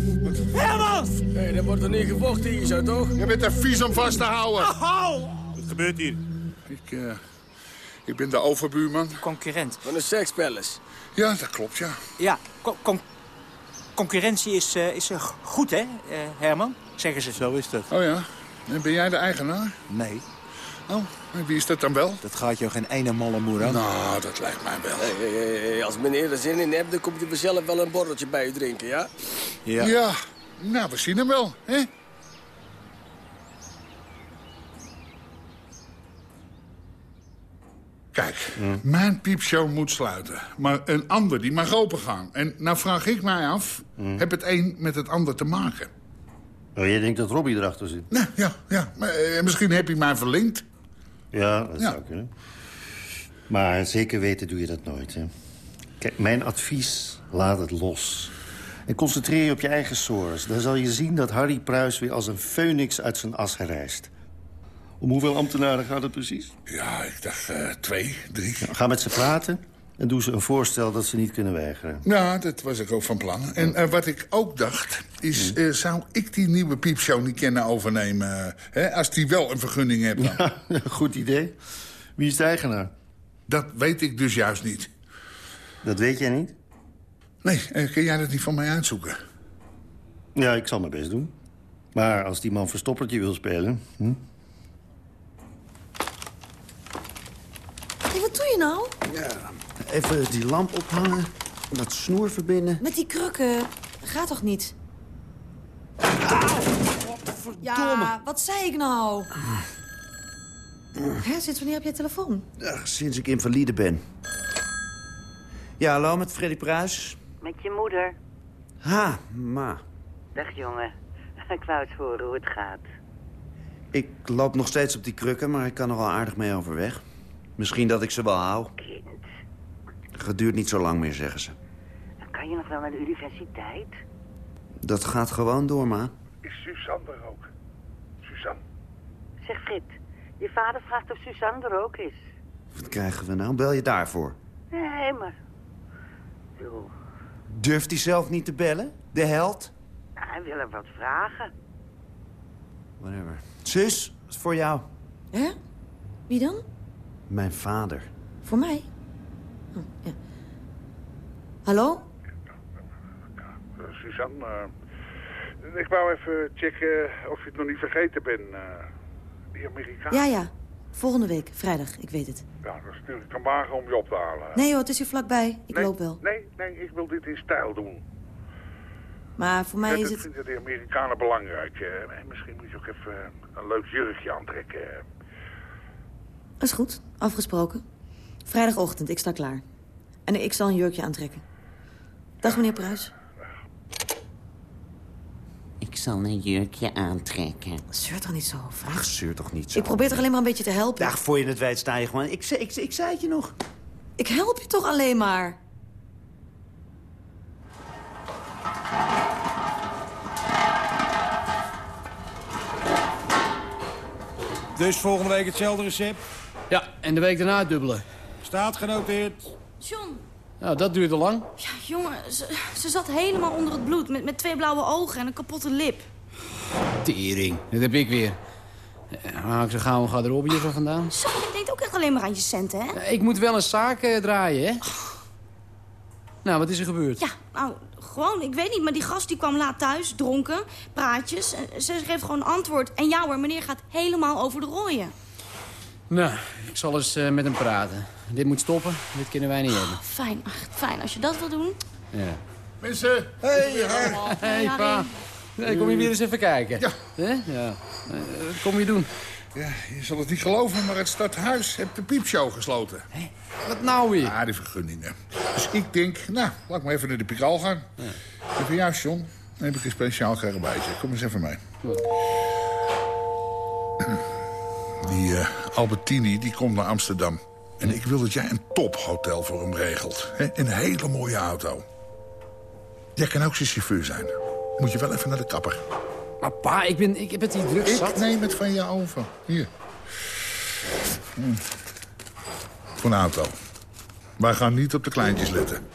Herman! Nee, dat wordt er niet gevochten hier zo, toch? Je bent er vies om vast te houden. Au! Wat gebeurt hier? Ik, eh, ik ben de overbuurman. Concurrent. Van een sekspalace. Ja, dat klopt, ja. Ja, con- con- concurrentie is, eh, is eh, goed, hè, eh, Herman? Zeggen ze. Zo is dat. Oh ja? En ben jij de eigenaar? Nee, Oh, en wie is dat dan wel? dat gaat jou geen ene malle moer aan. Nou, dat lijkt mij wel. Hey, hey, hey, hey, als meneer er zin in hebt, dan komt hij vanzelf wel een borreltje bij u drinken, ja? Ja. Ja, nou, we zien hem wel, hè? Kijk, mijn piepshow moet sluiten. Maar een ander die mag opengaan. En nou vraag ik mij af, heb het een met het ander te maken? Oh, jij denkt dat Robbie erachter zit? Nou, ja, ja. Maar, eh, misschien heb je mij verlinkt. Ja, dat Ja. zou kunnen. Maar zeker weten doe je dat nooit, hè? Kijk, mijn advies, laat het los. En concentreer je op je eigen sores. Dan zal je zien dat Harry Pruis weer als een phoenix uit zijn as herrijst. Om hoeveel ambtenaren gaat het precies? Ja, ik dacht eh, twee, drie. Ga met ze praten en doe ze een voorstel dat ze niet kunnen weigeren. Ja, dat was ik ook van plan. En eh, wat ik ook dacht, is... eh, zou ik die nieuwe piepshow niet kunnen overnemen... hè, als die wel een vergunning heeft dan? Goed idee. Wie is de eigenaar? Dat weet ik dus juist niet. Dat weet jij niet? Nee, eh, kun jij dat niet van mij uitzoeken? Ja, ik zal mijn best doen. Maar als die man verstoppertje wil spelen... Hm? Hey, wat doe je nou? Even die lamp ophangen, dat snoer verbinden. Met die krukken. Gaat toch niet? Ja, wat zei ik nou? Hè, zit wanneer op je telefoon? Ja, sinds ik invalide ben. Ja, hallo, met Freddy Pruis. Met je moeder. Ha, ma. Dag jongen. Ik wou eens horen hoe het gaat. Ik loop nog steeds op die krukken, maar ik kan er al aardig mee overweg. Misschien dat ik ze wel hou. Kind. Het duurt niet zo lang meer, zeggen ze. Dan kan je nog wel naar de universiteit. Dat gaat gewoon door, ma. Is Suzanne er ook? Suzanne? Zeg Frit, je vader vraagt of Suzanne er ook is. Wat krijgen we nou? Bel je daarvoor? Nee, maar... Joh, Durft hij zelf niet te bellen? De held? hij wil er wat vragen. Whatever. Zus, is voor jou. Hè? Wie dan? Mijn vader. Voor mij? Oh, ja. Hallo? Uh, Suzanne, eh, ik wou even checken of je het nog niet vergeten bent. eh, die Amerikaan. Ja, ja. Volgende week, vrijdag, ik weet het. Ja, dan stuur ik een wagen om je op te halen. Nee joh, het is hier vlakbij. Ik Nee, loop wel. Nee, nee, ik wil dit in stijl doen. Maar voor mij Net, is dat het... vinden de Amerikanen belangrijk. eh, en misschien moet je ook even een leuk jurkje aantrekken. Is goed, afgesproken. Vrijdagochtend, ik sta klaar. En ik zal een jurkje aantrekken. Dag meneer Pruis. Ik zal een jurkje aantrekken. Zeur toch niet zo, vraag. Ach, zeur toch niet zo. Ik probeer toch alleen maar een beetje te helpen. Ja, voor je het weet sta je gewoon... Ik, zei- ik, ik zei het je nog. Ik help je toch alleen maar? Dus volgende week hetzelfde recept? Ja, en de week daarna dubbele. Staat genoteerd. John, Nou, dat duurde lang. ja, jongen, ze, ze zat helemaal onder het bloed met, met twee blauwe ogen en een kapotte lip. Tering, dat heb ik weer. Eh, Haal ik zo gauw een garderobe hier zo vandaan? Zo, je denkt ook echt alleen maar aan je centen, hè? Ik moet wel een zaak eh, draaien, hè? Nou, wat is er gebeurd? Ja, nou, gewoon, ik weet niet, maar die gast die kwam laat thuis, dronken, praatjes. Ze geeft gewoon antwoord. En ja hoor, meneer gaat helemaal over de rooien. Nou, ik zal eens eh, met hem praten. Dit moet stoppen, dit kunnen wij niet hebben. Fijn, ach, fijn. Als je dat wil doen. Ja. Mensen, Hey, Har. Hey, pa. Nee, kom je weer eens even kijken? Ja. Ja? ja. Eh, wat kom je doen? Ja, je zal het niet geloven, maar het stadhuis heeft de piepshow gesloten. Wat nou weer? Ja, die vergunningen. Dus ik denk, nou, laat ik maar even naar de Pikaal gaan. En voor jou, John, dan heb ik een speciaal gerbijtje. Kom eens even mee. Die eh, Albertini, die komt naar Amsterdam. En ik wil dat jij een tophotel voor hem regelt. Hè? Een hele mooie auto. Jij kan ook zijn chauffeur zijn. Moet je wel even naar de kapper. Maar pa, ik, ben, ik heb het hier druk Ik zat. neem het van je over. Hier. Hm. Voor een auto. Wij gaan niet op de kleintjes letten.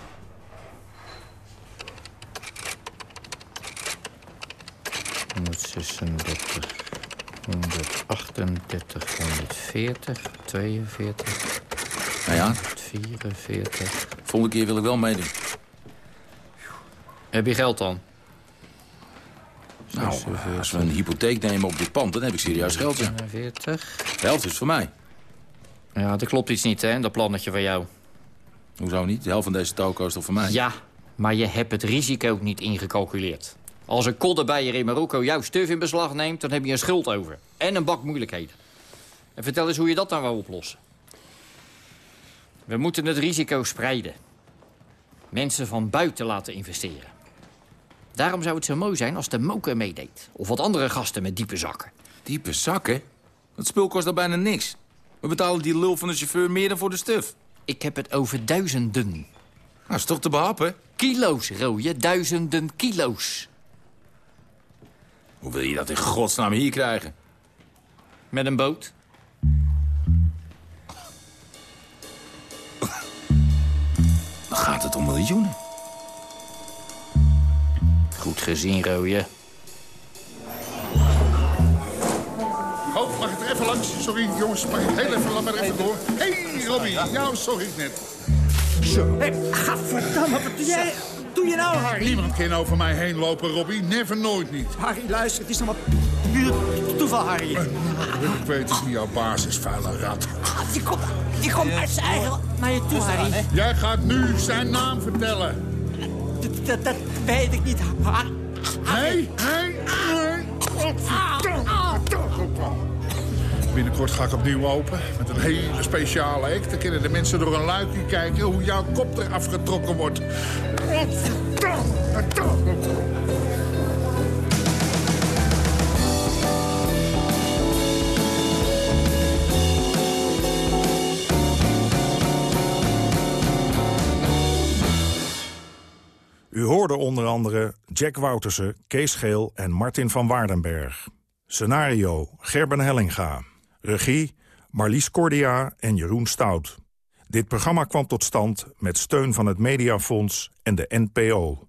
...136, 138, 140, 42... Nou ja. 144... Volgende keer wil ik wel meedoen. Heb je geld dan? Nou, als we een hypotheek nemen op dit pand, dan heb ik serieus geld, ja. 40... De helft is voor mij. Ja, er klopt iets niet, hè, dat plannetje van jou. Hoezo niet? De helft van deze toko is toch voor mij? Ja, maar je hebt het risico niet ingecalculeerd. Als een koddenbijer in Marokko jouw stuf in beslag neemt... dan heb je een schuld over. En een bak moeilijkheden. En vertel eens hoe je dat dan wou oplossen. We moeten het risico spreiden. Mensen van buiten laten investeren. Daarom zou het zo mooi zijn als de moker meedeed. Of wat andere gasten met diepe zakken. Diepe zakken? Dat spul kost al bijna niks. We betalen die lul van de chauffeur meer dan voor de stuf. Ik heb het over duizenden. Nou, is toch te behappen? Kilo's, rooie. Duizenden kilo's. Hoe wil je dat in godsnaam hier krijgen? Met een boot? Dan gaat het om miljoenen. Goed gezien, rooie. Oh, mag ik er even langs? Sorry, jongens, mag ik heel even, laat maar even door. Hé, hey, Robbie, jou ik net. Zo. Hé, gadverdamme, wat doe jij? Doe je nou, Harry? Niemand kan over mij heen lopen, Robbie. Never, nooit niet. Harry, luister, het is nog maar puur toeval, Harry. Ik weet het niet, jouw baas is vuile rat. Die komt, die komt uit zijn eigen naar je toe, Harry. Jij gaat nu zijn naam vertellen. Dat, weet ik niet, Harry. Nee, nee, nee. Binnenkort ga ik opnieuw open met een hele speciale hek. Dan kunnen de mensen door een luikje kijken hoe jouw kop er afgetrokken wordt. onder andere Jack Woutersen, Kees Geel en Martin van Waardenberg. Scenario Gerben Hellinga. Regie Marlies Cordia en Jeroen Stout. Dit programma kwam tot stand met steun van het Mediafonds en de NPO.